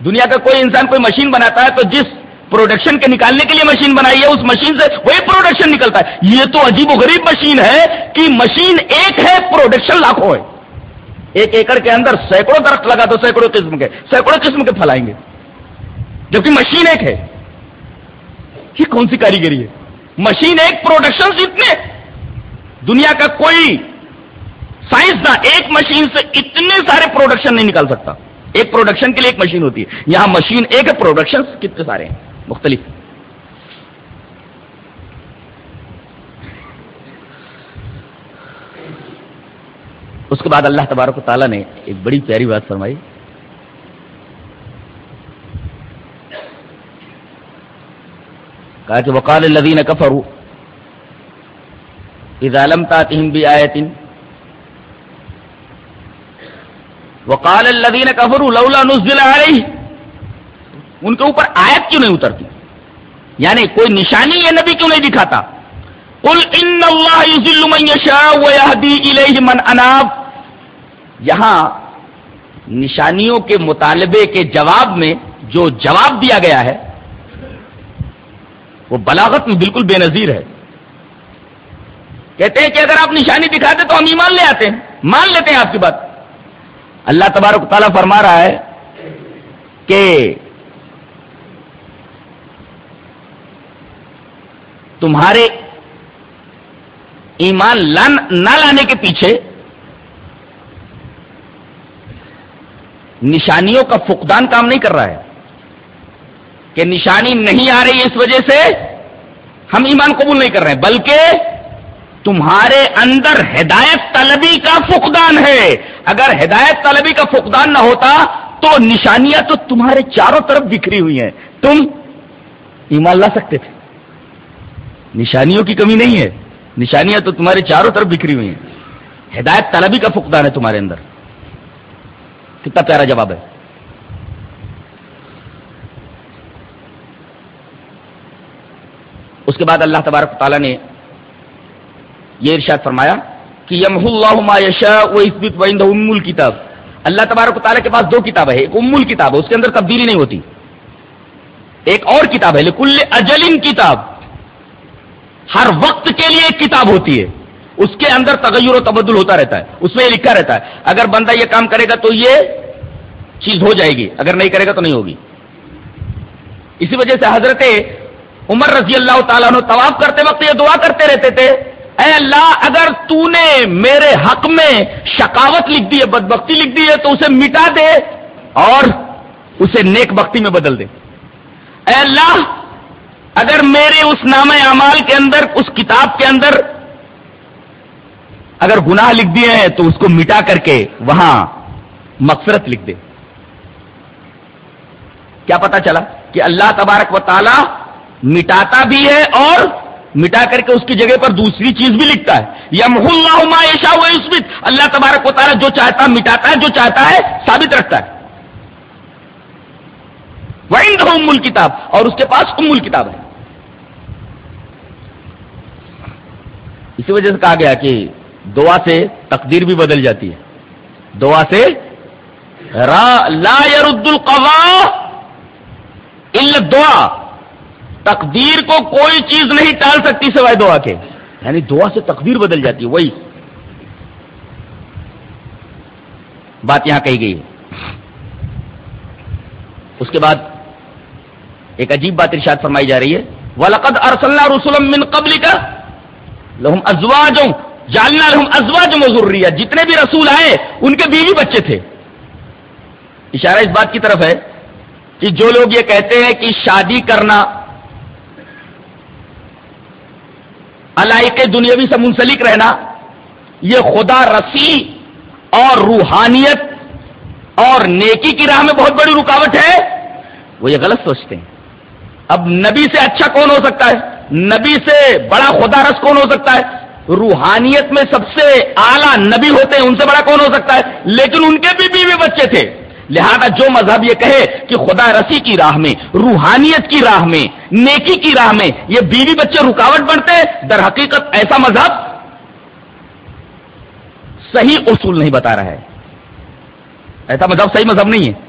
دنیا کا کوئی انسان کوئی مشین بناتا ہے تو جس پروڈکشن کے نکالنے کے لیے مشین بنائی ہے، اس مشین سے وہی پروڈکشن نکلتا ہے۔ یہ تو عجیب و غریب مشین ہے کہ مشین ایک ہے پروڈکشن لاکھوں ہے۔ ایک ایکڑ کے اندر سینکڑوں درخت لگا تو سینکڑوں قسم کے، سینکڑوں قسم کے پھلائیں گے۔ جبکہ مشین ایک ہے۔ یہ کون سی کاریگری ہے؟ مشین ایک پروڈکشن اتنے دنیا کا کوئی سائنس نہ ایک مشین سے اتنے سارے پروڈکشن نہیں نکال سکتا۔ ایک پروڈکشن کے لیے ایک مشین ہوتی ہے۔ یہاں مشین ایک ہے پروڈکشن کتنے سارے ہیں؟ مختلف۔ اس کے بعد اللہ تبارک و تعالیٰ نے ایک بڑی پیاری بات فرمائی۔ کہا کہ وقال الذین کفروا اذا لم تاتهم بآیت وقال الذین کفروا لولا نزل علیہ ان کے اوپر آیت کیوں نہیں اترتی؟ یعنی کوئی نشانی یہ نبی کیوں نہیں دکھاتا؟ قل ان اللہ من یشاء ویہدی الیہ من اناب۔ یہاں نشانیوں کے مطالبے کے جواب میں جو جواب دیا گیا ہے، وہ بلاغت میں بالکل بے نظیر ہے۔ کہتے ہیں کہ اگر آپ نشانی دکھاتے تو ہم ایمان لے آتے ہیں، مان لیتے ہیں آپ کی بات۔ اللہ تبارک تعالیٰ فرما رہا ہے کہ تمہارے ایمان لان نہ لانے کے پیچھے نشانیوں کا فقدان کام نہیں کر رہا ہے۔ کہ نشانی نہیں آ رہی اس وجہ سے ہم ایمان قبول نہیں کر رہے ہیں بلکہ تمہارے اندر ہدایت طلبی کا فقدان ہے۔ اگر ہدایت طلبی کا فقدان نہ ہوتا تو نشانیاں تو تمہارے چاروں طرف بکھری ہوئی ہیں۔ تم ایمان لا سکتے تھے۔ نشانیوں کی کمی نہیں ہے۔ نشانیاں تو تمہارے چاروں طرف بکھری ہوئی ہیں۔ ہدایت طلبی کا فقدان ہے تمہارے اندر۔ کتنا پیارا جواب ہے۔ اس کے بعد اللہ تبارک تعالیٰ نے یہ ارشاد فرمایا کہ یمح اللہ ما یشاء و اثبت ام الکتاب۔ اللہ تبارک تعالیٰ کے پاس دو کتاب ہے ایک ام الکتاب ہے، اس کے اندر تبدیلی نہیں ہوتی۔ ایک اور کتاب ہے، لکل اجلن کتاب۔ ہر وقت کے لیے ایک کتاب ہوتی ہے۔ اس کے اندر تغیر و تبدل ہوتا رہتا ہے۔ اس میں یہ لکھا رہتا ہے، اگر بندہ یہ کام کرے گا تو یہ چیز ہو جائے گی، اگر نہیں کرے گا تو نہیں ہوگی۔ اسی وجہ سے حضرت عمر رضی اللہ تعالیٰ نے طواف کرتے وقت یہ دعا کرتے رہتے تھے، اے اللہ، اگر تو نے میرے حق میں شکاوت لکھ دی ہے، بدبختی لکھ دی ہے، تو اسے مٹا دے اور اسے نیک بختی میں بدل دے۔ اے اللہ اگر میرے اس نام اعمال کے اندر، اس کتاب کے اندر اگر گناہ لکھ دیے ہیں، تو اس کو مٹا کر کے وہاں مغفرت لکھ دے۔ کیا پتا چلا کہ اللہ تبارک و تعالی مٹاتا بھی ہے اور مٹا کر کے اس کی جگہ پر دوسری چیز بھی لکھتا ہے۔ یا اللہ ایشا ہوا اسمت اللہ تبارک و تعالیٰ جو چاہتا مٹاتا ہے، جو چاہتا ہے ثابت رکھتا ہے۔ وہ ام کتاب اور اس کے پاس ام کتاب ہے۔ اسی وجہ سے کہا گیا کہ دعا سے تقدیر بھی بدل جاتی ہے۔ دعا سے لا يرد القضاء الا دعا تقدیر کو کوئی چیز نہیں ٹال سکتی سوائے دعا کے۔ یعنی دعا سے تقدیر بدل جاتی ہے، وہی۔ بات یہاں کہی گئی ہے۔ اس کے بعد ایک عجیب بات ارشاد فرمائی جا رہی ہے۔ وَلَقَدْ أَرْسَلْنَا رُسُلًا مِّن قَبْلِكَ لَهُمْ أَزْوَاجٌ جَعَلْنَا لَهُمْ أَزْوَاجٌ وَذُرِّيَّةً جتنے بھی رسول آئے، ان کے بیوی بچے تھے۔ اشارہ اس بات کی طرف ہے کہ جو لوگ یہ کہتے ہیں کہ شادی کرنا علائق دنیاوی سے منسلک رہنا، یہ خدا رسی اور روحانیت اور نیکی کی راہ میں بہت بڑی رکاوٹ ہے، وہ یہ غلط سوچتے ہیں۔ اب نبی سے اچھا کون ہو سکتا ہے؟ نبی سے بڑا خدا رس کون ہو سکتا ہے؟ روحانیت میں سب سے اعلیٰ نبی ہوتے ہیں، ان سے بڑا کون ہو سکتا ہے؟ لیکن ان کے بھی بیوی بچے تھے۔ لہذا جو مذہب یہ کہے کہ خدا رسی کی راہ میں، روحانیت کی راہ میں، نیکی کی راہ میں یہ بیوی بچے رکاوٹ بنتے، در حقیقت ایسا مذہب صحیح اصول نہیں بتا رہا ہے۔ ایسا مذہب صحیح مذہب نہیں ہے۔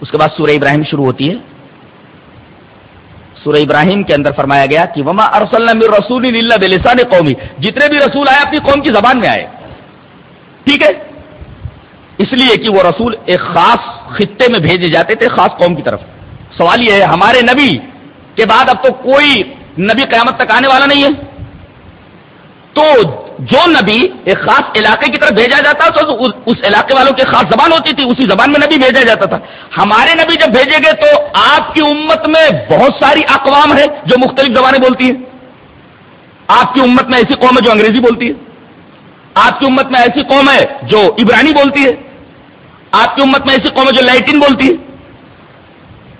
اس کے بعد سورہ ابراہیم شروع ہوتی ہے۔ سورہ ابراہیم کے اندر فرمایا گیا کہ وما ارسل رسول بلسان قومی جتنے بھی رسول آئے، اپنی قوم کی زبان میں آئے۔ ٹھیک ہے؟ اس لیے کہ وہ رسول ایک خاص خطے میں بھیجے جاتے تھے، خاص قوم کی طرف۔ سوال یہ ہے، ہمارے نبی کے بعد اب تو کوئی نبی قیامت تک آنے والا نہیں ہے۔ تو جو نبی ایک خاص علاقے کی طرف بھیجا جاتا تو اس علاقے والوں کی خاص زبان ہوتی تھی، اسی زبان میں نبی بھیجا جاتا تھا۔ ہمارے نبی جب بھیجے گئے تو آپ کی امت میں بہت ساری اقوام ہے جو مختلف زبانیں بولتی ہیں۔ آپ کی امت میں ایسی قوم ہے جو انگریزی بولتی ہے۔ آپ کی امت میں ایسی قوم ہے جو عبرانی بولتی ہے۔ آپ کی امت میں ایسی قوم ہے جو لائٹن بولتی ہے۔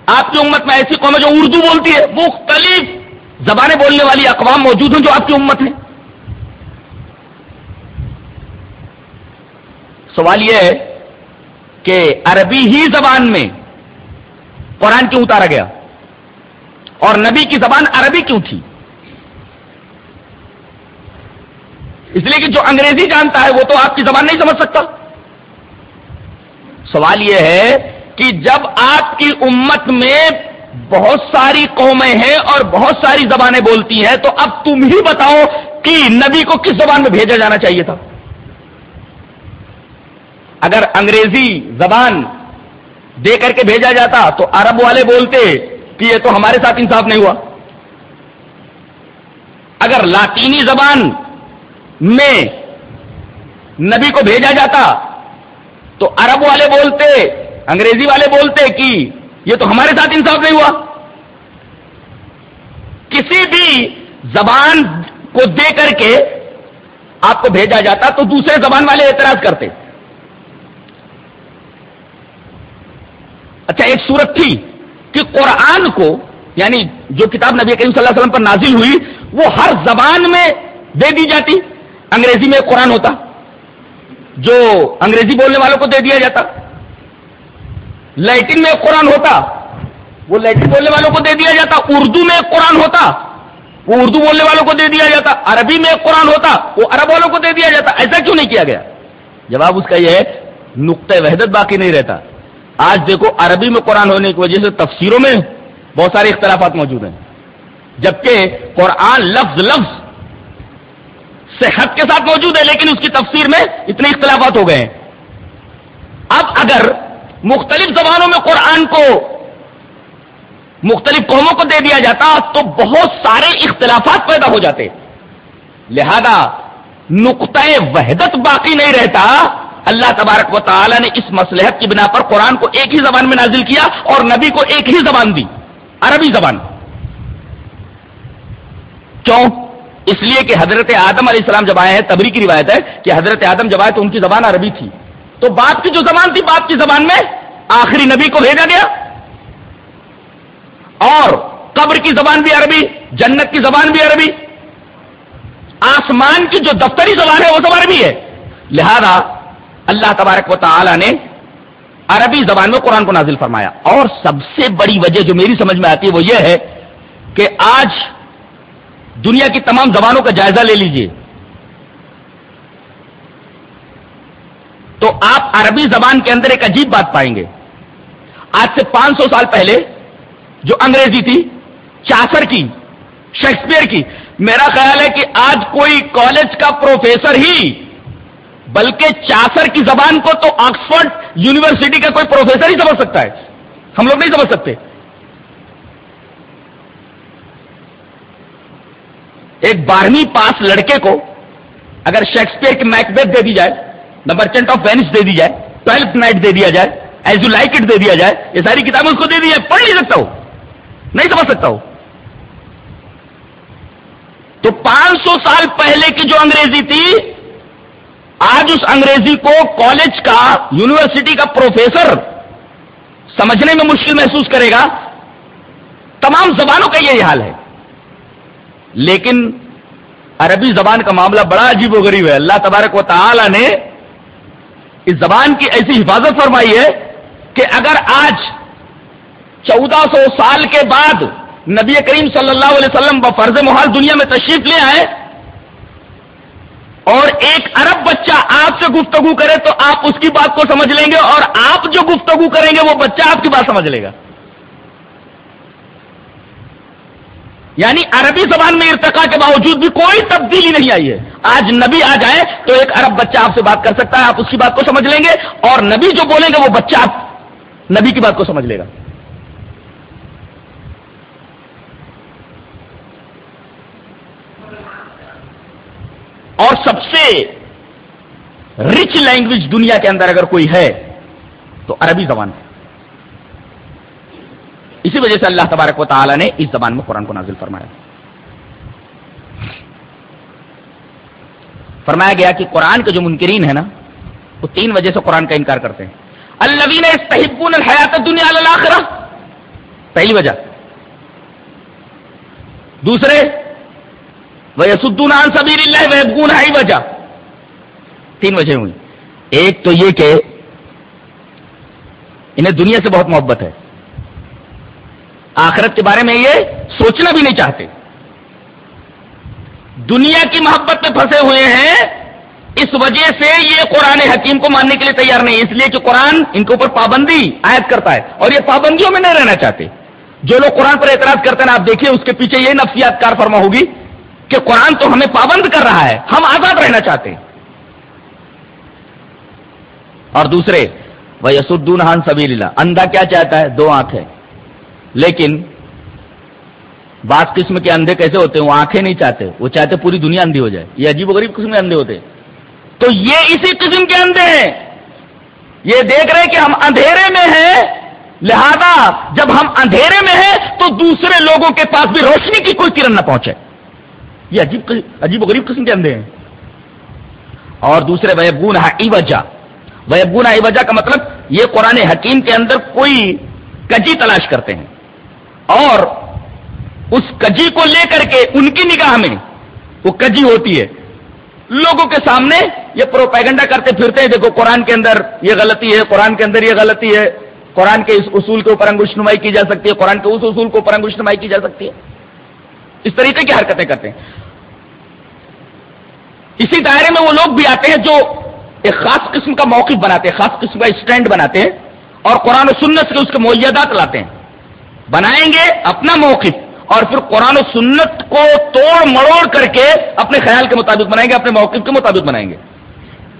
آپ کی امت میں ایسی قوم ہے جو اردو بولتی ہے۔ مختلف زبانیں بولنے والی اقوام موجود ہیں جو آپ کی امت ہے سوال یہ ہے کہ عربی ہی زبان میں قرآن کیوں اتارا گیا؟ اور نبی کی زبان عربی کیوں تھی؟ اس لیے کہ جو انگریزی جانتا ہے وہ تو آپ کی زبان نہیں سمجھ سکتا۔ سوال یہ ہے کہ جب آپ کی امت میں بہت ساری قومیں ہیں اور بہت ساری زبانیں بولتی ہیں تو اب تم ہی بتاؤ کہ نبی کو کس زبان میں بھیجا جانا چاہیے تھا۔ اگر انگریزی زبان دے کر کے بھیجا جاتا تو عرب والے بولتے کہ یہ تو ہمارے ساتھ انصاف نہیں ہوا۔ اگر لاطینی زبان میں نبی کو بھیجا جاتا تو عرب والے بولتے، انگریزی والے بولتے کہ یہ تو ہمارے ساتھ انصاف نہیں ہوا۔ کسی بھی زبان کو دے کر کے آپ کو بھیجا جاتا تو دوسرے زبان والے اعتراض کرتے۔ اچھا ایک صورت تھی کہ قرآن کو یعنی جو کتاب نبی کریم صلی اللہ علیہ وسلم پر نازل ہوئی، وہ ہر زبان میں دے دی جاتی، انگریزی میں قرآن ہوتا، جو انگریزی بولنے والوں کو دے دیا جاتا۔ لیٹن میں قرآن ہوتا، وہ لیٹن بولنے والوں کو دے دیا جاتا، اردو میں قرآن ہوتا، وہ اردو بولنے والوں کو دے دیا جاتا، عربی میں قرآن ہوتا، وہ عرب والوں کو دے دیا جاتا۔ ایسا کیوں نہیں کیا گیا؟ جواب اس کا یہ ہے، نقطۂ وحدت باقی نہیں رہتا۔ آج دیکھو عربی میں قرآن ہونے کی وجہ سے تفسیروں میں بہت سارے اختلافات موجود ہیں۔ جبکہ قرآن لفظ لفظ صحت کے ساتھ موجود ہے، لیکن اس کی تفسیر میں اتنے اختلافات ہو گئے ہیں۔ اب اگر مختلف زبانوں میں قرآن کو، مختلف قوموں کو دے دیا جاتا تو بہت سارے اختلافات پیدا ہو جاتے۔ لہذا نقطۂ وحدت باقی نہیں رہتا۔ اللہ تبارک و تعالی نے اس مسلحت کی بنا پر قرآن کو ایک ہی زبان میں نازل کیا اور نبی کو ایک ہی زبان دی، عربی زبان۔ کیوں؟ اس لیے کہ حضرت آدم علیہ السلام جب آئے ہیں، تبری کی روایت ہے کہ حضرت آدم جب آئے تو ان کی زبان عربی تھی۔ تو باپ کی جو زبان تھی باپ کی زبان میں آخری نبی کو بھیجا گیا۔ اور قبر کی زبان بھی عربی، جنت کی زبان بھی عربی۔ آسمان کی جو دفتری زبان ہے، وہ زبان بھی ہے۔ لہذا اللہ تبارک و تعالی نے عربی زبان میں قرآن کو نازل فرمایا۔ اور سب سے بڑی وجہ جو میری سمجھ میں آتی ہے وہ یہ ہے کہ آج دنیا کی تمام زبانوں کا جائزہ لے لیجیے۔ تو آپ عربی زبان کے اندر ایک عجیب بات پائیں گے۔ آج سے پانچ سو سال پہلے جو انگریزی تھی، چاسر کی، شیکسپیئر کی، میرا خیال ہے کہ آج کوئی کالج کا پروفیسر ہی بلکہ چاسر کی زبان کو تو آکسفورڈ یونیورسٹی کا کوئی پروفیسر ہی سمجھ سکتا ہے۔ ہم لوگ نہیں سمجھ سکتے۔ ایک بارہویں پاس لڑکے کو اگر شیکسپیئر کی میک میکبیت دے دی جائے دا مرچنٹ آف وینس دے دی جائے، ٹویلتھ نائٹ دے دیا جائے، ایز یو لائک اٹ دے دیا جائے، یہ ساری کتابیں اس کو دے دی جائے، پڑھ نہیں سکتا ہو نہیں سمجھ سکتا ہو تو پانچ سو سال پہلے کی جو انگریزی تھی آج اس انگریزی کو کالج کا، یونیورسٹی کا پروفیسر سمجھنے میں مشکل محسوس کرے گا۔ تمام زبانوں کا یہی حال ہے۔ لیکن عربی زبان کا معاملہ بڑا عجیب و غریب ہے۔ اللہ تبارک و تعالی نے اس زبان کی ایسی حفاظت فرمائی ہے کہ اگر آج چودہ سو سال کے بعد نبی کریم صلی اللہ علیہ وسلم فرض محال دنیا میں تشریف لے آئے اور ایک ارب بچہ آپ سے گفتگو کرے تو آپ اس کی بات کو سمجھ لیں گے اور آپ جو گفتگو کریں گے وہ بچہ آپ کی بات سمجھ لے گا۔ یعنی عربی زبان میں ارتقا کے باوجود بھی کوئی تبدیلی نہیں آئی ہے۔ آج نبی آ جائے تو ایک عرب بچہ آپ سے بات کر سکتا ہے، آپ اس کی بات کو سمجھ لیں گے اور نبی جو بولیں گے وہ بچہ آپ نبی کی بات کو سمجھ لے گا۔ اور سب سے رچ لینگویج دنیا کے اندر اگر کوئی ہے، تو عربی زبان ہے۔ اسی وجہ سے اللہ تبارک و تعالی نے اس زبان میں قرآن کو نازل فرمایا۔ فرمایا گیا کہ قرآن کے جو منکرین ہیں نا، وہ تین وجہ سے قرآن کا انکار کرتے ہیں۔ النبین استحبون الحیات دنیا اللہ پہلی وجہ۔ دوسرے وہ یسدون سبیر اللہ وہ ہی وجہ تین وجہ ہوئی۔ ایک تو یہ کہ انہیں دنیا سے بہت محبت ہے۔ آخرت کے بارے میں یہ سوچنا بھی نہیں چاہتے۔ دنیا کی محبت میں پھنسے ہوئے ہیں۔ اس وجہ سے یہ قرآن حکیم کو ماننے کے لیے تیار نہیں۔ اس لیے کہ قرآن ان کے اوپر پابندی عائد کرتا ہے۔ اور یہ پابندیوں میں نہیں رہنا چاہتے۔ جو لوگ قرآن پر اعتراض کرتے ہیں، آپ دیکھیے، اس کے پیچھے یہ نفسیات کار فرما ہوگی۔ کہ قرآن تو ہمیں پابند کر رہا ہے، ہم آزاد رہنا چاہتے ہیں۔ اور دوسرے وہ یسدون حان سبھی اندھا کیا چاہتا ہے؟ دو آنکھیں۔ لیکن، بعض قسم کے اندھے کیسے ہوتے ہیں؟ وہ آنکھیں نہیں چاہتے، وہ چاہتے پوری دنیا اندھی ہو جائے۔ یہ عجیب و غریب قسم کے اندھے ہوتے تو یہ اسی قسم کے اندھے ہیں۔ یہ دیکھ رہے کہ ہم اندھیرے میں ہیں۔ لہذا، جب ہم اندھیرے میں ہیں، تو دوسرے لوگوں کے پاس بھی روشنی کی کوئی کرن نہ پہنچے۔ یہ عجیب عجیب و غریب قسم کے اندھے ہیں۔ اور دوسرے ویبگون ای وجہ ویبگون ای وجہ کا مطلب یہ قرآن حکیم کے اندر کوئی کجی تلاش کرتے ہیں۔ اور اس کجی کو لے کر کے ان کی نگاہ میں وہ کجی ہوتی ہے۔ لوگوں کے سامنے یہ پروپیگنڈا کرتے پھرتے ہیں۔ دیکھو قرآن کے اندر یہ غلطی ہے، قرآن کے اندر یہ غلطی ہے۔ قرآن کے اس اصول کے اوپر انگوش نمائی کی جا سکتی ہے۔ قرآن کے اس اصول کے اوپر انگوش نمائی کی جا سکتی ہے۔ اس طریقے کی حرکتیں کرتے ہیں۔ اسی دائرے میں وہ لوگ بھی آتے ہیں جو ایک خاص قسم کا موقف بناتے ہیں، خاص قسم کا اسٹینڈ بناتے ہیں اور قرآن و سنت سے اس کے معیادات لاتے ہیں۔ بنائیں گے اپنا موقف اور پھر قرآن و سنت کو توڑ مڑوڑ کر کے اپنے خیال کے مطابق بنائیں گے، اپنے موقف کے مطابق بنائیں گے۔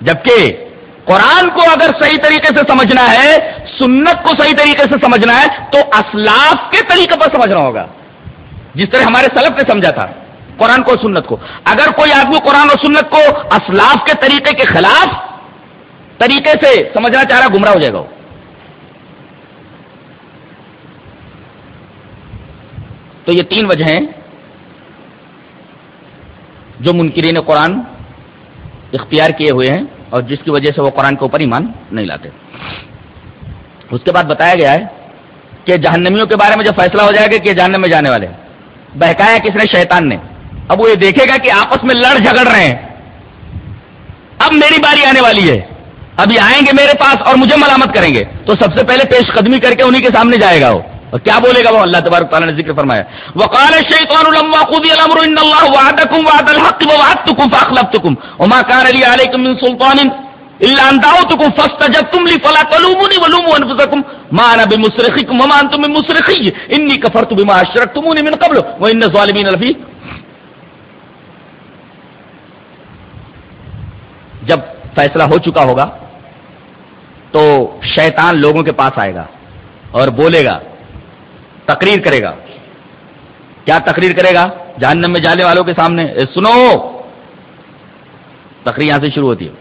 جبکہ قرآن کو اگر صحیح طریقے سے سمجھنا ہے، سنت کو صحیح طریقے سے سمجھنا ہے، تو اسلاف کے طریقے پر سمجھنا ہوگا۔ جس طرح ہمارے سلف نے سمجھا تھا۔ قرآن کو سنت کو۔ اگر کوئی آدمی قرآن و سنت کو اسلاف کے طریقے کے خلاف طریقے سے سمجھنا چاہ رہا گمراہ ہو جائے گا تو یہ تین وجہ ہیں جو منکرین قرآن اختیار کیے ہوئے ہیں اور جس کی وجہ سے وہ قرآن کے اوپر ایمان نہیں لاتے۔ اس کے بعد بتایا گیا ہے کہ جہنمیوں کے بارے میں جب فیصلہ ہو جائے گا کہ جہنم میں جانے والے، بہکایا کس نے؟ شیطان نے۔ اب وہ یہ دیکھے گا کہ آپس میں لڑ جھگڑ رہے ہیں۔ اب میری باری آنے والی ہے۔ ابھی آئیں گے میرے پاس اور مجھے ملامت کریں گے۔ تو سب سے پہلے پیش قدمی کر کے انہیں کے سامنے جائے گا وہ۔ اور کیا بولے گا وہ؟ اللہ تبارک تعالیٰ نے ذکر فرمایا۔ وقال الشیطان لما قضی الامر ان اللہ وعدکم وعد الحق ووعدتکم فاخلفتکم وما كان لي عليكم من سلطان الا ان دعوتكم فاستجبتم لي فلا تلوموني ولوموا انفسكم ما انا بمصرخكم وما انتم بمصرخي اني كفرت بما اشركتموني من قبل۔ وان الظالمين لفي جب فیصلہ ہو چکا ہوگا تو شیطان لوگوں کے پاس آئے گا اور بولے گا، تقریر کرے گا۔ کیا تقریر کرے گا؟ جہنم میں جانے والوں کے سامنے۔ سنو، تقریر یہاں سے شروع ہوتی ہے۔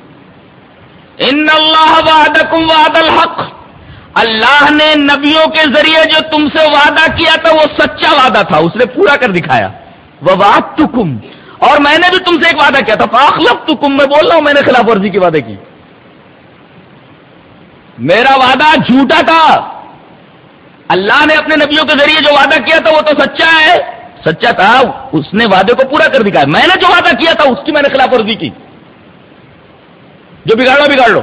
ان اللہ وعدکم وعد الحق۔ اللہ نے نبیوں کے ذریعے جو تم سے وعدہ کیا تھا، وہ سچا وعدہ تھا، اس نے پورا کر دکھایا۔ وہ واد اور میں نے بھی تم سے ایک وعدہ کیا تھا فاخلف تکم میں بول رہا ہوں میں نے خلاف ورزی کی وعدے کی۔ میرا وعدہ جھوٹا تھا۔ اللہ نے اپنے نبیوں کے ذریعے جو وعدہ کیا تھا وہ تو سچا ہے۔ سچا تھا، اس نے وعدے کو پورا کر دکھایا۔ میں نے جو وعدہ کیا تھا، اس کی میں نے خلاف ورزی کی۔ جو بگاڑو بگاڑ لو۔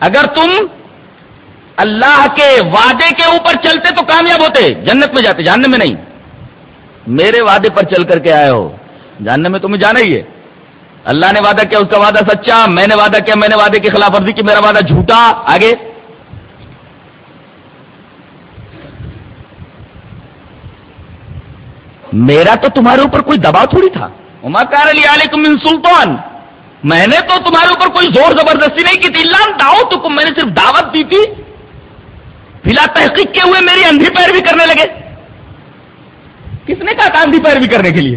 اگر تم اللہ کے وعدے کے اوپر چلتے تو کامیاب ہوتے، جنت میں جاتے جاننے میں نہیں۔ میرے وعدے پر چل کر کے آئے ہو۔ جاننے میں تمہیں جانا ہی ہے۔ اللہ نے وعدہ کیا، اس کا وعدہ سچا۔ میں نے وعدہ کیا، میں نے وعدے کی خلاف ورزی کی، میرا وعدہ جھوٹا۔ آگے۔ میرا تو تمہارے اوپر کوئی دباؤ تھوڑی تھا۔ کار علی علیکم من سلطان۔ میں نے تو تمہارے اوپر کوئی زور زبردستی نہیں کی تھی۔ اللہ داؤ تو میں نے صرف دعوت دی تھی۔ فلا تحقیق کے ہوئے میری اندھی پیروی کرنے لگے۔ کس نے کہا تھا پیروی کرنے کے لیے؟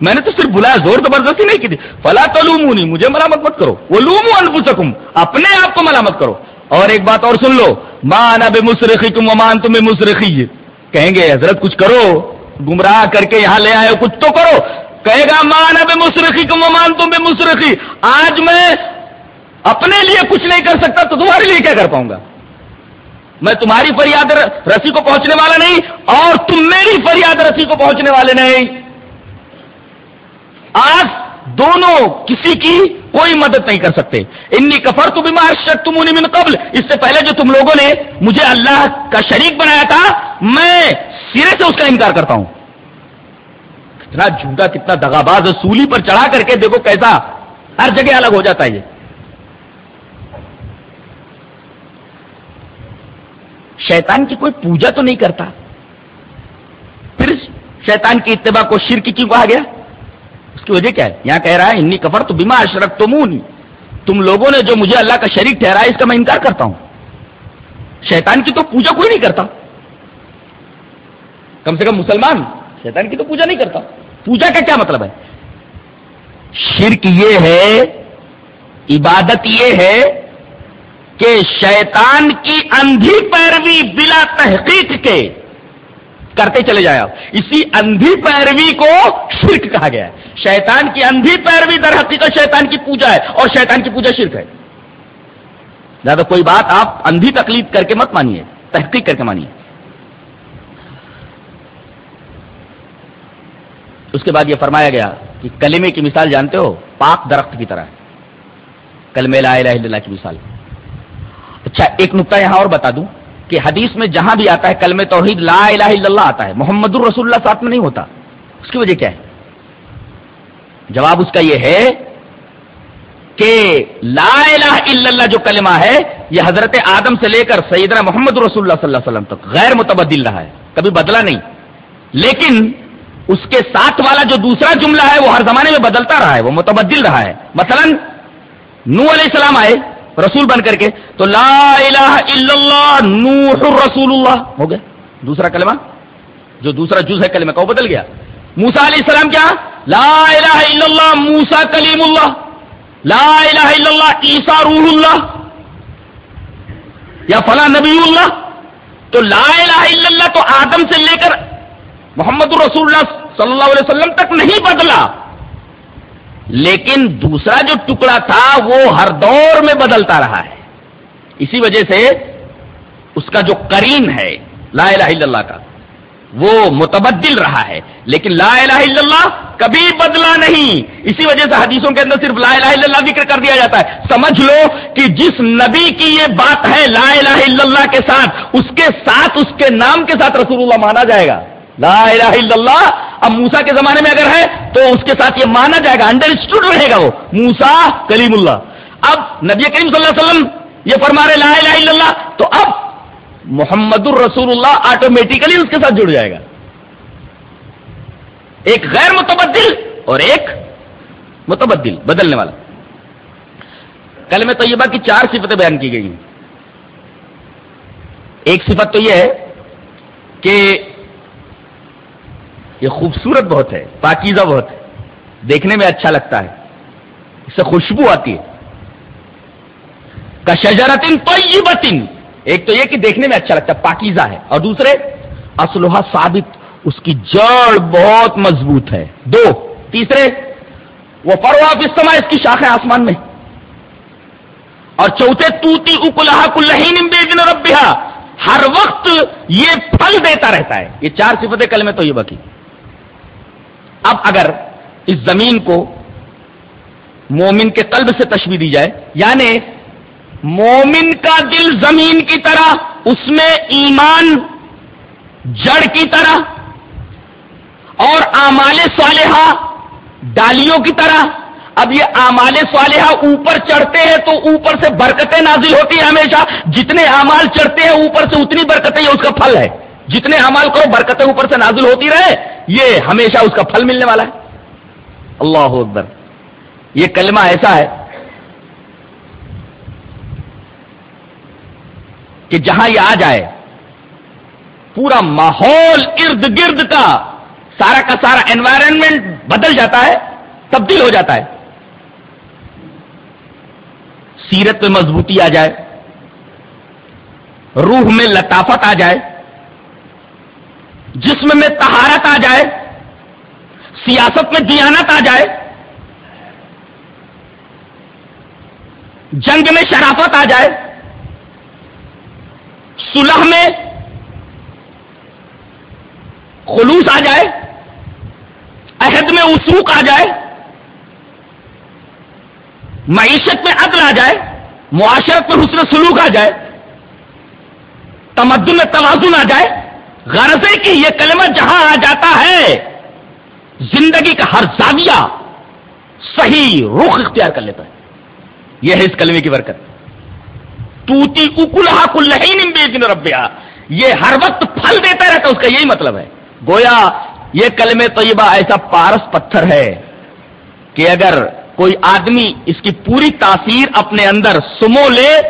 میں نے تو صرف بلایا زور زبردستی نہیں کی تھی۔ فلا تو لومو مجھے ملامت مت کرو۔ وہ لومو انفسکم، اپنے آپ کو ملامت کرو۔ اور ایک بات اور سن لو مان اب مسرخی تم مان تمہیں مسرخی کہیں گے، حضرت کچھ کرو، گمراہ کر کے یہاں لے آئے کچھ تو کرو۔ کہے گا مان اب مسرخی تم مان تمہیں مسرخی آج میں اپنے لیے کچھ نہیں کر سکتا، تو تمہارے لیے کیا کر پاؤں گا؟ میں تمہاری فریاد رسی کو پہنچنے والا نہیں اور تم میری فریاد رسی کو پہنچنے والے نہیں۔ آج دونوں کسی کی کوئی مدد نہیں کر سکتے۔ انی کفر تو بیمار شک تم من قبل۔ اس سے پہلے جو تم لوگوں نے مجھے اللہ کا شریک بنایا تھا، میں سرے سے اس کا انکار کرتا ہوں۔ کتنا جھوٹا، کتنا دگاباز سولی پر چڑھا کر کے دیکھو کیسا ہر جگہ الگ ہو جاتا ہے یہ۔ شیطان کی کوئی پوجا تو نہیں کرتا؟ پھر شیطان کی اتباع کو شرک کیوں کہا گیا؟ اس کی وجہ کیا ہے؟ یہاں کہہ رہا ہے، انی کفر تو بیما اشرک تو تم لوگوں نے جو مجھے اللہ کا شریک ٹھہرا ہے، اس کا میں انکار کرتا ہوں۔ شیطان کی تو پوجا کوئی نہیں کرتا۔ کم سے کم مسلمان شیطان کی تو پوجا نہیں کرتا۔ پوجا کا کیا مطلب ہے؟ شرک یہ ہے، عبادت یہ ہے کہ شیطان کی اندھی پیروی بلا تحقیق کے کرتے چلے جائے آپ اسی اندھی پیروی کو شرک کہا گیا ہے۔ شیطان کی اندھی پیروی در حقیقت شیطان کی پوجا ہے اور شیطان کی پوجا شرک ہے۔ زیادہ کوئی بات آپ اندھی تکلیف کر کے مت مانیے، تحقیق کر کے مانیے۔ اس کے بعد یہ فرمایا گیا کہ کلمے کی مثال جانتے ہو، پاک درخت کی طرح۔ کلمے لا الہ الا اللہ کی مثال۔ اچھا ایک نقطہ یہاں اور بتا دوں کہ حدیث میں جہاں بھی آتا ہے کلم توحید لا الہ الا اللہ آتا ہے، محمد الرسول اللہ ساتھ میں نہیں ہوتا۔ اس کی وجہ کیا ہے؟ جواب اس کا یہ ہے کہ لا الہ الا اللہ جو کلمہ ہے، یہ حضرت آدم سے لے کر سیدنا محمد رسول اللہ صلی اللہ علیہ وسلم تک غیر متبدل رہا ہے، کبھی بدلا نہیں۔ لیکن اس کے ساتھ والا جو دوسرا جملہ ہے، وہ ہر زمانے میں بدلتا رہا ہے، وہ متبدل رہا ہے۔ مثلا نو علیہ السلام آئے رسول بن کر کے تو لا الہ الا اللہ نوح الرسول اللہ ہو گیا۔ دوسرا کلمہ، جو دوسرا جز ہے کلمہ کا، وہ بدل گیا۔ موسا علیہ السلام کیا؟ لا الہ الا اللہ موسا کلیم اللہ لا الہ الا اللہ عیسا روح اللہ یا فلاں نبی اللہ تو لا الہ الا اللہ تو آدم سے لے کر محمد الرسول اللہ صلی اللہ علیہ وسلم تک نہیں بدلا۔ لیکن دوسرا جو ٹکڑا تھا وہ ہر دور میں بدلتا رہا ہے۔ اسی وجہ سے اس کا جو کریم ہے، لا الہ الا اللہ کا، وہ متبدل رہا ہے۔ لیکن لا الہ الا اللہ کبھی بدلا نہیں۔ اسی وجہ سے حدیثوں کے اندر صرف لا الہ الا اللہ ذکر کر دیا جاتا ہے۔ سمجھ لو کہ جس نبی کی یہ بات ہے لا الہ الا اللہ کے ساتھ، اس کے ساتھ اس کے نام کے ساتھ رسول اللہ مانا جائے گا۔ لا الہ الا اللہ اب موسا کے زمانے میں اگر ہے تو اس کے ساتھ یہ مانا جائے گا انڈر اسٹوڈ رہے گا وہ۔ موسا کلیم اللہ۔ اب نبی کریم صلی اللہ علیہ وسلم یہ فرما رہے لا الہ الا اللہ، تو اب محمد الرسول اللہ آٹومیٹیکلی اس کے ساتھ جڑ جائے گا۔ ایک غیر متبدل اور ایک متبدل، بدلنے والا۔ کل میں طیبہ کی چار صفتیں بیان کی گئی ہیں۔ ایک صفت تو یہ ہے کہ یہ خوبصورت بہت ہے، پاکیزہ بہت ہے۔ دیکھنے میں اچھا لگتا ہے۔ اس سے خوشبو آتی ہے۔ کشجرتن طیبتن۔ ایک تو یہ کہ دیکھنے میں اچھا لگتا ہے، پاکیزہ ہے۔ اور دوسرے اسلحہ ثابت، اس کی جڑ بہت مضبوط ہے۔ دو، تیسرے، وہ فروغ استعمال اس کی شاخیں آسمان میں۔ اور چوتھے توتی اکلحا کلہین بے دن ربیہ ہر وقت یہ پھل دیتا رہتا ہے۔ یہ چار صفتیں کل میں تو یہ بکی اب اگر اس زمین کو مومن کے قلب سے تشبیح دی جائے یعنی مومن کا دل زمین کی طرح، اس میں ایمان جڑ کی طرح، اور آمال صالحہ ڈالیوں کی طرح۔ اب یہ آمال صالحہ اوپر چڑھتے ہیں تو اوپر سے برکتیں نازل ہوتی ہیں ہمیشہ۔ جتنے امال چڑھتے ہیں اوپر سے اتنی برکتیں یہ اس کا پھل ہے۔ جتنے امال کرو، برکتیں اوپر سے نازل ہوتی رہے، یہ ہمیشہ اس کا پھل ملنے والا ہے۔ اللہ اکبر۔ یہ کلمہ ایسا ہے کہ جہاں یہ آ جائے، پورا ماحول ارد گرد کا سارا کا سارا انوائرمنٹ بدل جاتا ہے، تبدیل ہو جاتا ہے۔ سیرت میں مضبوطی آ جائے، روح میں لطافت آ جائے۔ جسم میں تہارت آ جائے، سیاست میں دیانت آ جائے، جنگ میں شرافت آ جائے سلح میں خلوص آ جائے، عہد میں اسوق آ جائے، معیشت میں عدل آ جائے، معاشرت میں حسن سلوک آ جائے، تمدن میں توازن آ جائے غرض ہے کہ یہ کلمہ جہاں آ جاتا ہے، زندگی کا ہر زاویہ صحیح رخ اختیار کر لیتا ہے۔ یہ ہے اس کلمے کی برکت۔ توتی اکلحا کلین ربیا یہ ہر وقت پھل دیتا رہتا اس کا یہی مطلب ہے۔ گویا یہ کلمے طیبہ ایسا پارس پتھر ہے کہ اگر کوئی آدمی اس کی پوری تاثیر اپنے اندر سمو لے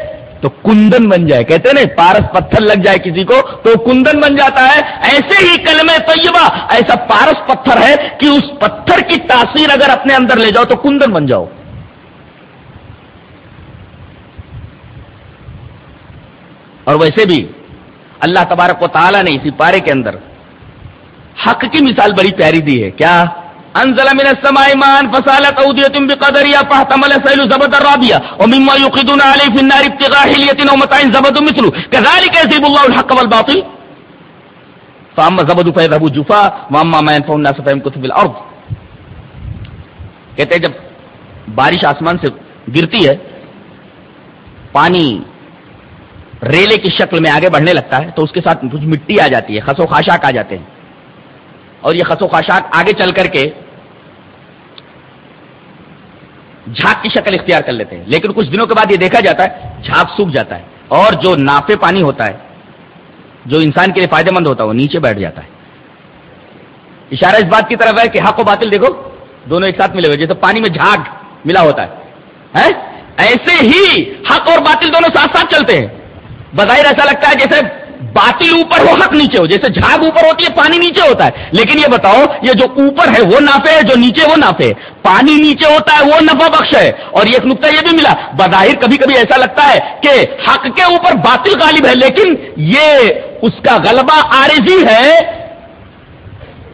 تو کندن بن جائے۔ کہتے نا، پارس پتھر لگ جائے کسی کو تو کندن بن جاتا ہے۔ ایسے ہی کلمے طیبہ، ایسا پارس پتھر ہے کہ اس پتھر کی تاثیر اگر اپنے اندر لے جاؤ تو کندن بن جاؤ۔ اور ویسے بھی اللہ تبارک و تعالیٰ نے اسی پارے کے اندر حق کی مثال بڑی پیاری دی ہے۔ کیا؟ انزل من السماء ماء فسالت اوديه بقدرها فاحتمل السيل زبد الرابيه ومما يوقدون عليه في النار ابتغاء حليه ومتاع زبد مثله. كذلك يذهب الله الحق والباطل. فاما زبد فيذهب جفاء واما ما ينفع الناس فيمكث في الارض کہتے ہیں جب بارش آسمان سے گرتی ہے، پانی ریلے کی شکل میں آگے بڑھنے لگتا ہے، تو اس کے ساتھ کچھ مٹی آ جاتی ہے خسو خاشاک آ جاتے ہیں۔ اور یہ خسو خاشاک آگے چل کر کے جھاگ کی شکل اختیار کر لیتے ہیں۔ لیکن کچھ دنوں کے بعد یہ دیکھا جاتا ہے، جھاگ سوکھ جاتا ہے۔ اور جو نافے پانی ہوتا ہے، جو انسان کے لیے فائدہ مند ہوتا ہے، وہ نیچے بیٹھ جاتا ہے۔ اشارہ اس بات کی طرف ہے کہ حق و باطل دیکھو، دونوں ایک ساتھ ملے ہوئے، جیسے پانی میں جھاگ ملا ہوتا ہے۔ ایسے ہی حق اور باطل دونوں ساتھ ساتھ چلتے ہیں۔ بظاہر ایسا لگتا ہے جیسے باطل اوپر ہو، حق نیچے ہو۔ جیسے جھاگ اوپر ہوتی ہے، پانی نیچے ہوتا ہے۔ لیکن یہ بتاؤ، یہ جو اوپر ہے، وہ نافے ہے، جو نیچے وہ نافے پانی نیچے ہوتا ہے، وہ نفا بخش ہے۔ اور ایک نقطہ یہ بھی ملا۔ بظاہر کبھی کبھی ایسا لگتا ہے کہ حق کے اوپر باطل غالب ہے، لیکن یہ اس کا غلبہ آرزی ہے۔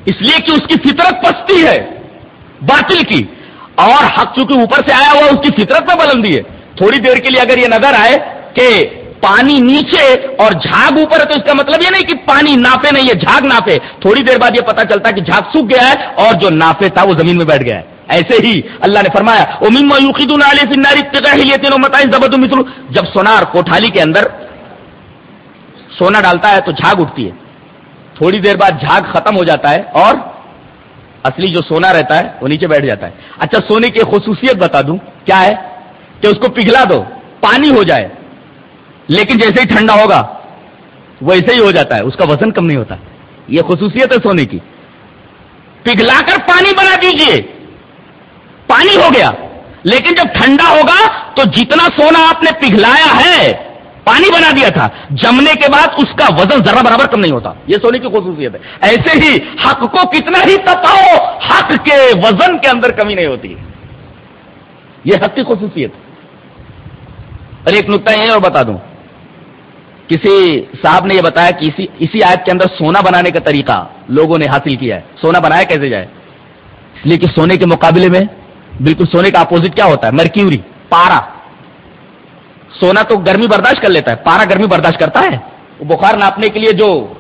اس لیے کہ اس کی فطرت پستی ہے، باطل کی۔ اور حق چونکہ اوپر سے آیا ہوا، اس کی فطرت میں بلندی ہے۔ تھوڑی دیر کے لیے اگر یہ نظر آئے کہ پانی نیچے اور جھاگ اوپر ہے تو اس کا مطلب یہ نہیں کہ پانی ناپے نہیں ہے جھاگ ناپے۔ تھوڑی دیر بعد یہ پتا چلتا ہے کہ جھاگ سوکھ گیا ہے اور جو ناپے تھا وہ زمین میں بیٹھ گیا ہے۔ ایسے ہی اللہ نے فرمایا مثل جب سونار کوٹھالی کے اندر سونا ڈالتا ہے تو جھاگ اٹھتی ہے۔ تھوڑی دیر بعد جھاگ ختم ہو جاتا ہے اور اصلی جو سونا رہتا ہے وہ نیچے بیٹھ جاتا ہے۔ اچھا سونے کی خصوصیت بتا دوں۔ کیا ہے؟ کہ اس کو پگھلا دو، پانی ہو جائے۔ لیکن جیسے ہی ٹھنڈا ہوگا، ویسے ہی ہو جاتا ہے، اس کا وزن کم نہیں ہوتا۔ یہ خصوصیت ہے سونے کی۔ پگھلا کر پانی بنا دیجیے۔ پانی ہو گیا۔ لیکن جب ٹھنڈا ہوگا، تو جتنا سونا آپ نے پگھلایا ہے، پانی بنا دیا تھا۔ جمنے کے بعد اس کا وزن ذرا برابر کم نہیں ہوتا۔ یہ سونے کی خصوصیت ہے۔ ایسے ہی حق کو کتنا ہی تپاؤ حق کے وزن کے اندر کمی نہیں ہوتی۔ یہ حق کی خصوصیت۔ اور ایک نقطہ یہ اور بتا دوں۔ کسی صاحب نے یہ بتایا کہ اسی اسی آیت کے اندر سونا بنانے کا طریقہ لوگوں نے حاصل کیا ہے۔ سونا بنایا کیسے جائے؟ اس لیے کہ سونے کے مقابلے میں بالکل سونے کا اپوزٹ کیا ہوتا ہے؟ مرکیوری پارا سونا تو گرمی برداشت کر لیتا ہے پارا گرمی برداشت کرتا ہے۔ بخار ناپنے کے لیے جو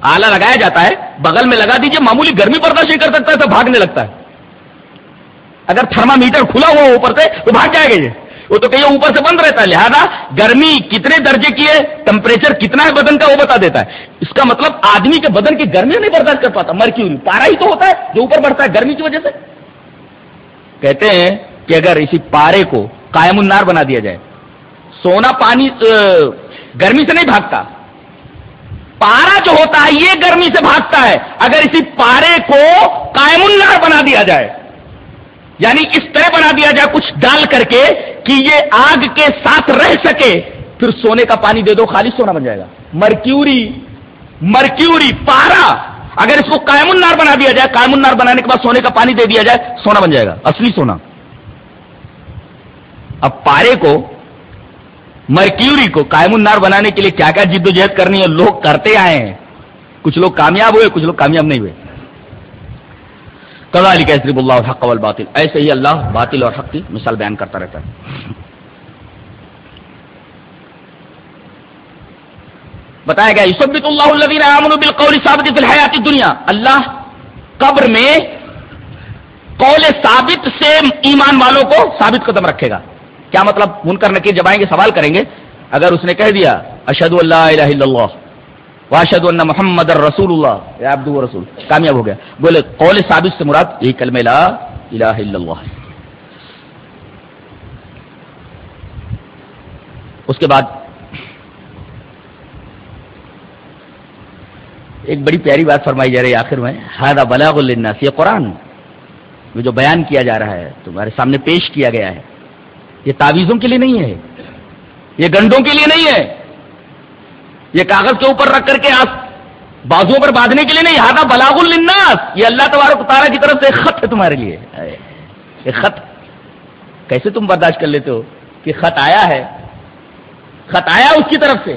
آلہ لگایا جاتا ہے، بغل میں لگا دیجیے معمولی گرمی برداشت نہیں کر سکتا ہے تو بھاگنے لگتا ہے۔ اگر تھرما میٹر کھلا ہوا اوپر سے تو بھاگ جائے گا یہ۔ وہ تو کہیں اوپر سے بند رہتا ہے۔ لہذا گرمی کتنے درجے کی ہے ٹمپریچر کتنا ہے بدن کا وہ بتا دیتا ہے۔ اس کا مطلب آدمی کے بدن کی گرمی نہیں برداشت کر پاتا مرکیوری پارا ہی تو ہوتا ہے جو اوپر بڑھتا ہے گرمی کی وجہ سے۔ کہتے ہیں کہ اگر اسی پارے کو قائم النار بنا دیا جائے، سونا پانی گرمی سے نہیں بھاگتا۔ پارا جو ہوتا ہے، یہ گرمی سے بھاگتا ہے۔ اگر اسی پارے کو قائم النار بنا دیا جائے یعنی اس طرح بنا دیا جائے، کچھ ڈال کر کے کہ یہ آگ کے ساتھ رہ سکے، پھر سونے کا پانی دے دو، خالی سونا بن جائے گا۔ مرکیوری مرکیوری، پارا۔ اگر اس کو قائم النار بنا دیا جائے، قائم النار بنانے کے بعد سونے کا پانی دے دیا جائے، سونا بن جائے گا، اصلی سونا۔ اب پارے کو، مرکیوری کو قائم النار بنانے کے لیے کیا کیا جد و جہد کرنی ہے؟ لوگ کرتے آئے ہیں۔ کچھ لوگ کامیاب ہوئے، کچھ لوگ کامیاب نہیں ہوئے۔ کدا علی اللہ حق باطل ایسے ہی اللہ باطل اور حق کی مثال بیان کرتا رہتا ہے۔ بتایا گیا یوسف اللہ بالقول ثابت فی الحیات دنیا اللہ قبر میں قول ثابت سے ایمان والوں کو ثابت قدم رکھے گا۔ کیا مطلب؟ منکر نکیر جب آئیں گے، سوال کریں گے۔ اگر اس نے کہہ دیا اشد اللہ الہ الا اللہ واشد اللہ محمد رسول اللہ عبد رسول، کامیاب ہو گیا. بولے، قول ثابت سے مراد، یہ کلمہ لا الہ الا اللہ اس کے بعد، ایک بڑی پیاری بات فرمائی جا رہی ہے آخر میں ہادا بلاغ الناس یہ قرآن جو بیان کیا جا رہا ہے، تمہارے سامنے پیش کیا گیا ہے، یہ تعویذوں کے لیے نہیں ہے، یہ گنڈوں کے لیے نہیں ہے یہ کاغذ کے اوپر رکھ کر کے آپ بازو پر باندھنے کے لیے نہیں ہادا بلاغ الناس یہ اللہ تبارک تارا کی طرف سے ایک خط ہے تمہارے لیے۔ ایک خط۔ کیسے تم برداشت کر لیتے ہو کہ خط آیا ہے؟ خط آیا اس کی طرف سے۔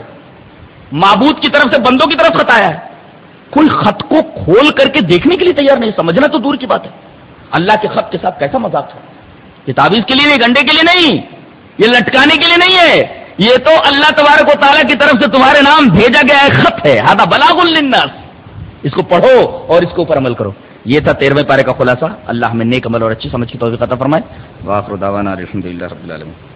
معبود کی طرف سے، بندوں کی طرف خط آیا ہے۔ کوئی خط کو کھول کر کے دیکھنے کے لیے تیار نہیں۔ سمجھنا تو دور کی بات ہے۔ اللہ کے خط کے ساتھ کیسا مذاق تھا یہ تعویذ کے لیے نہیں، گنڈے کے لیے نہیں، یہ لٹکانے کے لیے نہیں ہے۔ یہ تو اللہ تبارک و تعالیٰ کی طرف سے تمہارے نام بھیجا گیا ہے، خط ہے۔ ہاتھا بلاغ الناس اس کو پڑھو اور اس کے اوپر عمل کرو۔ یہ تھا تیرہویں پارے کا خلاصہ۔ اللہ ہمیں نیک عمل اور اچھی سمجھ کی توفیق عطا فرمائے۔ واخر دعوانا الحمد للہ رب العالمین۔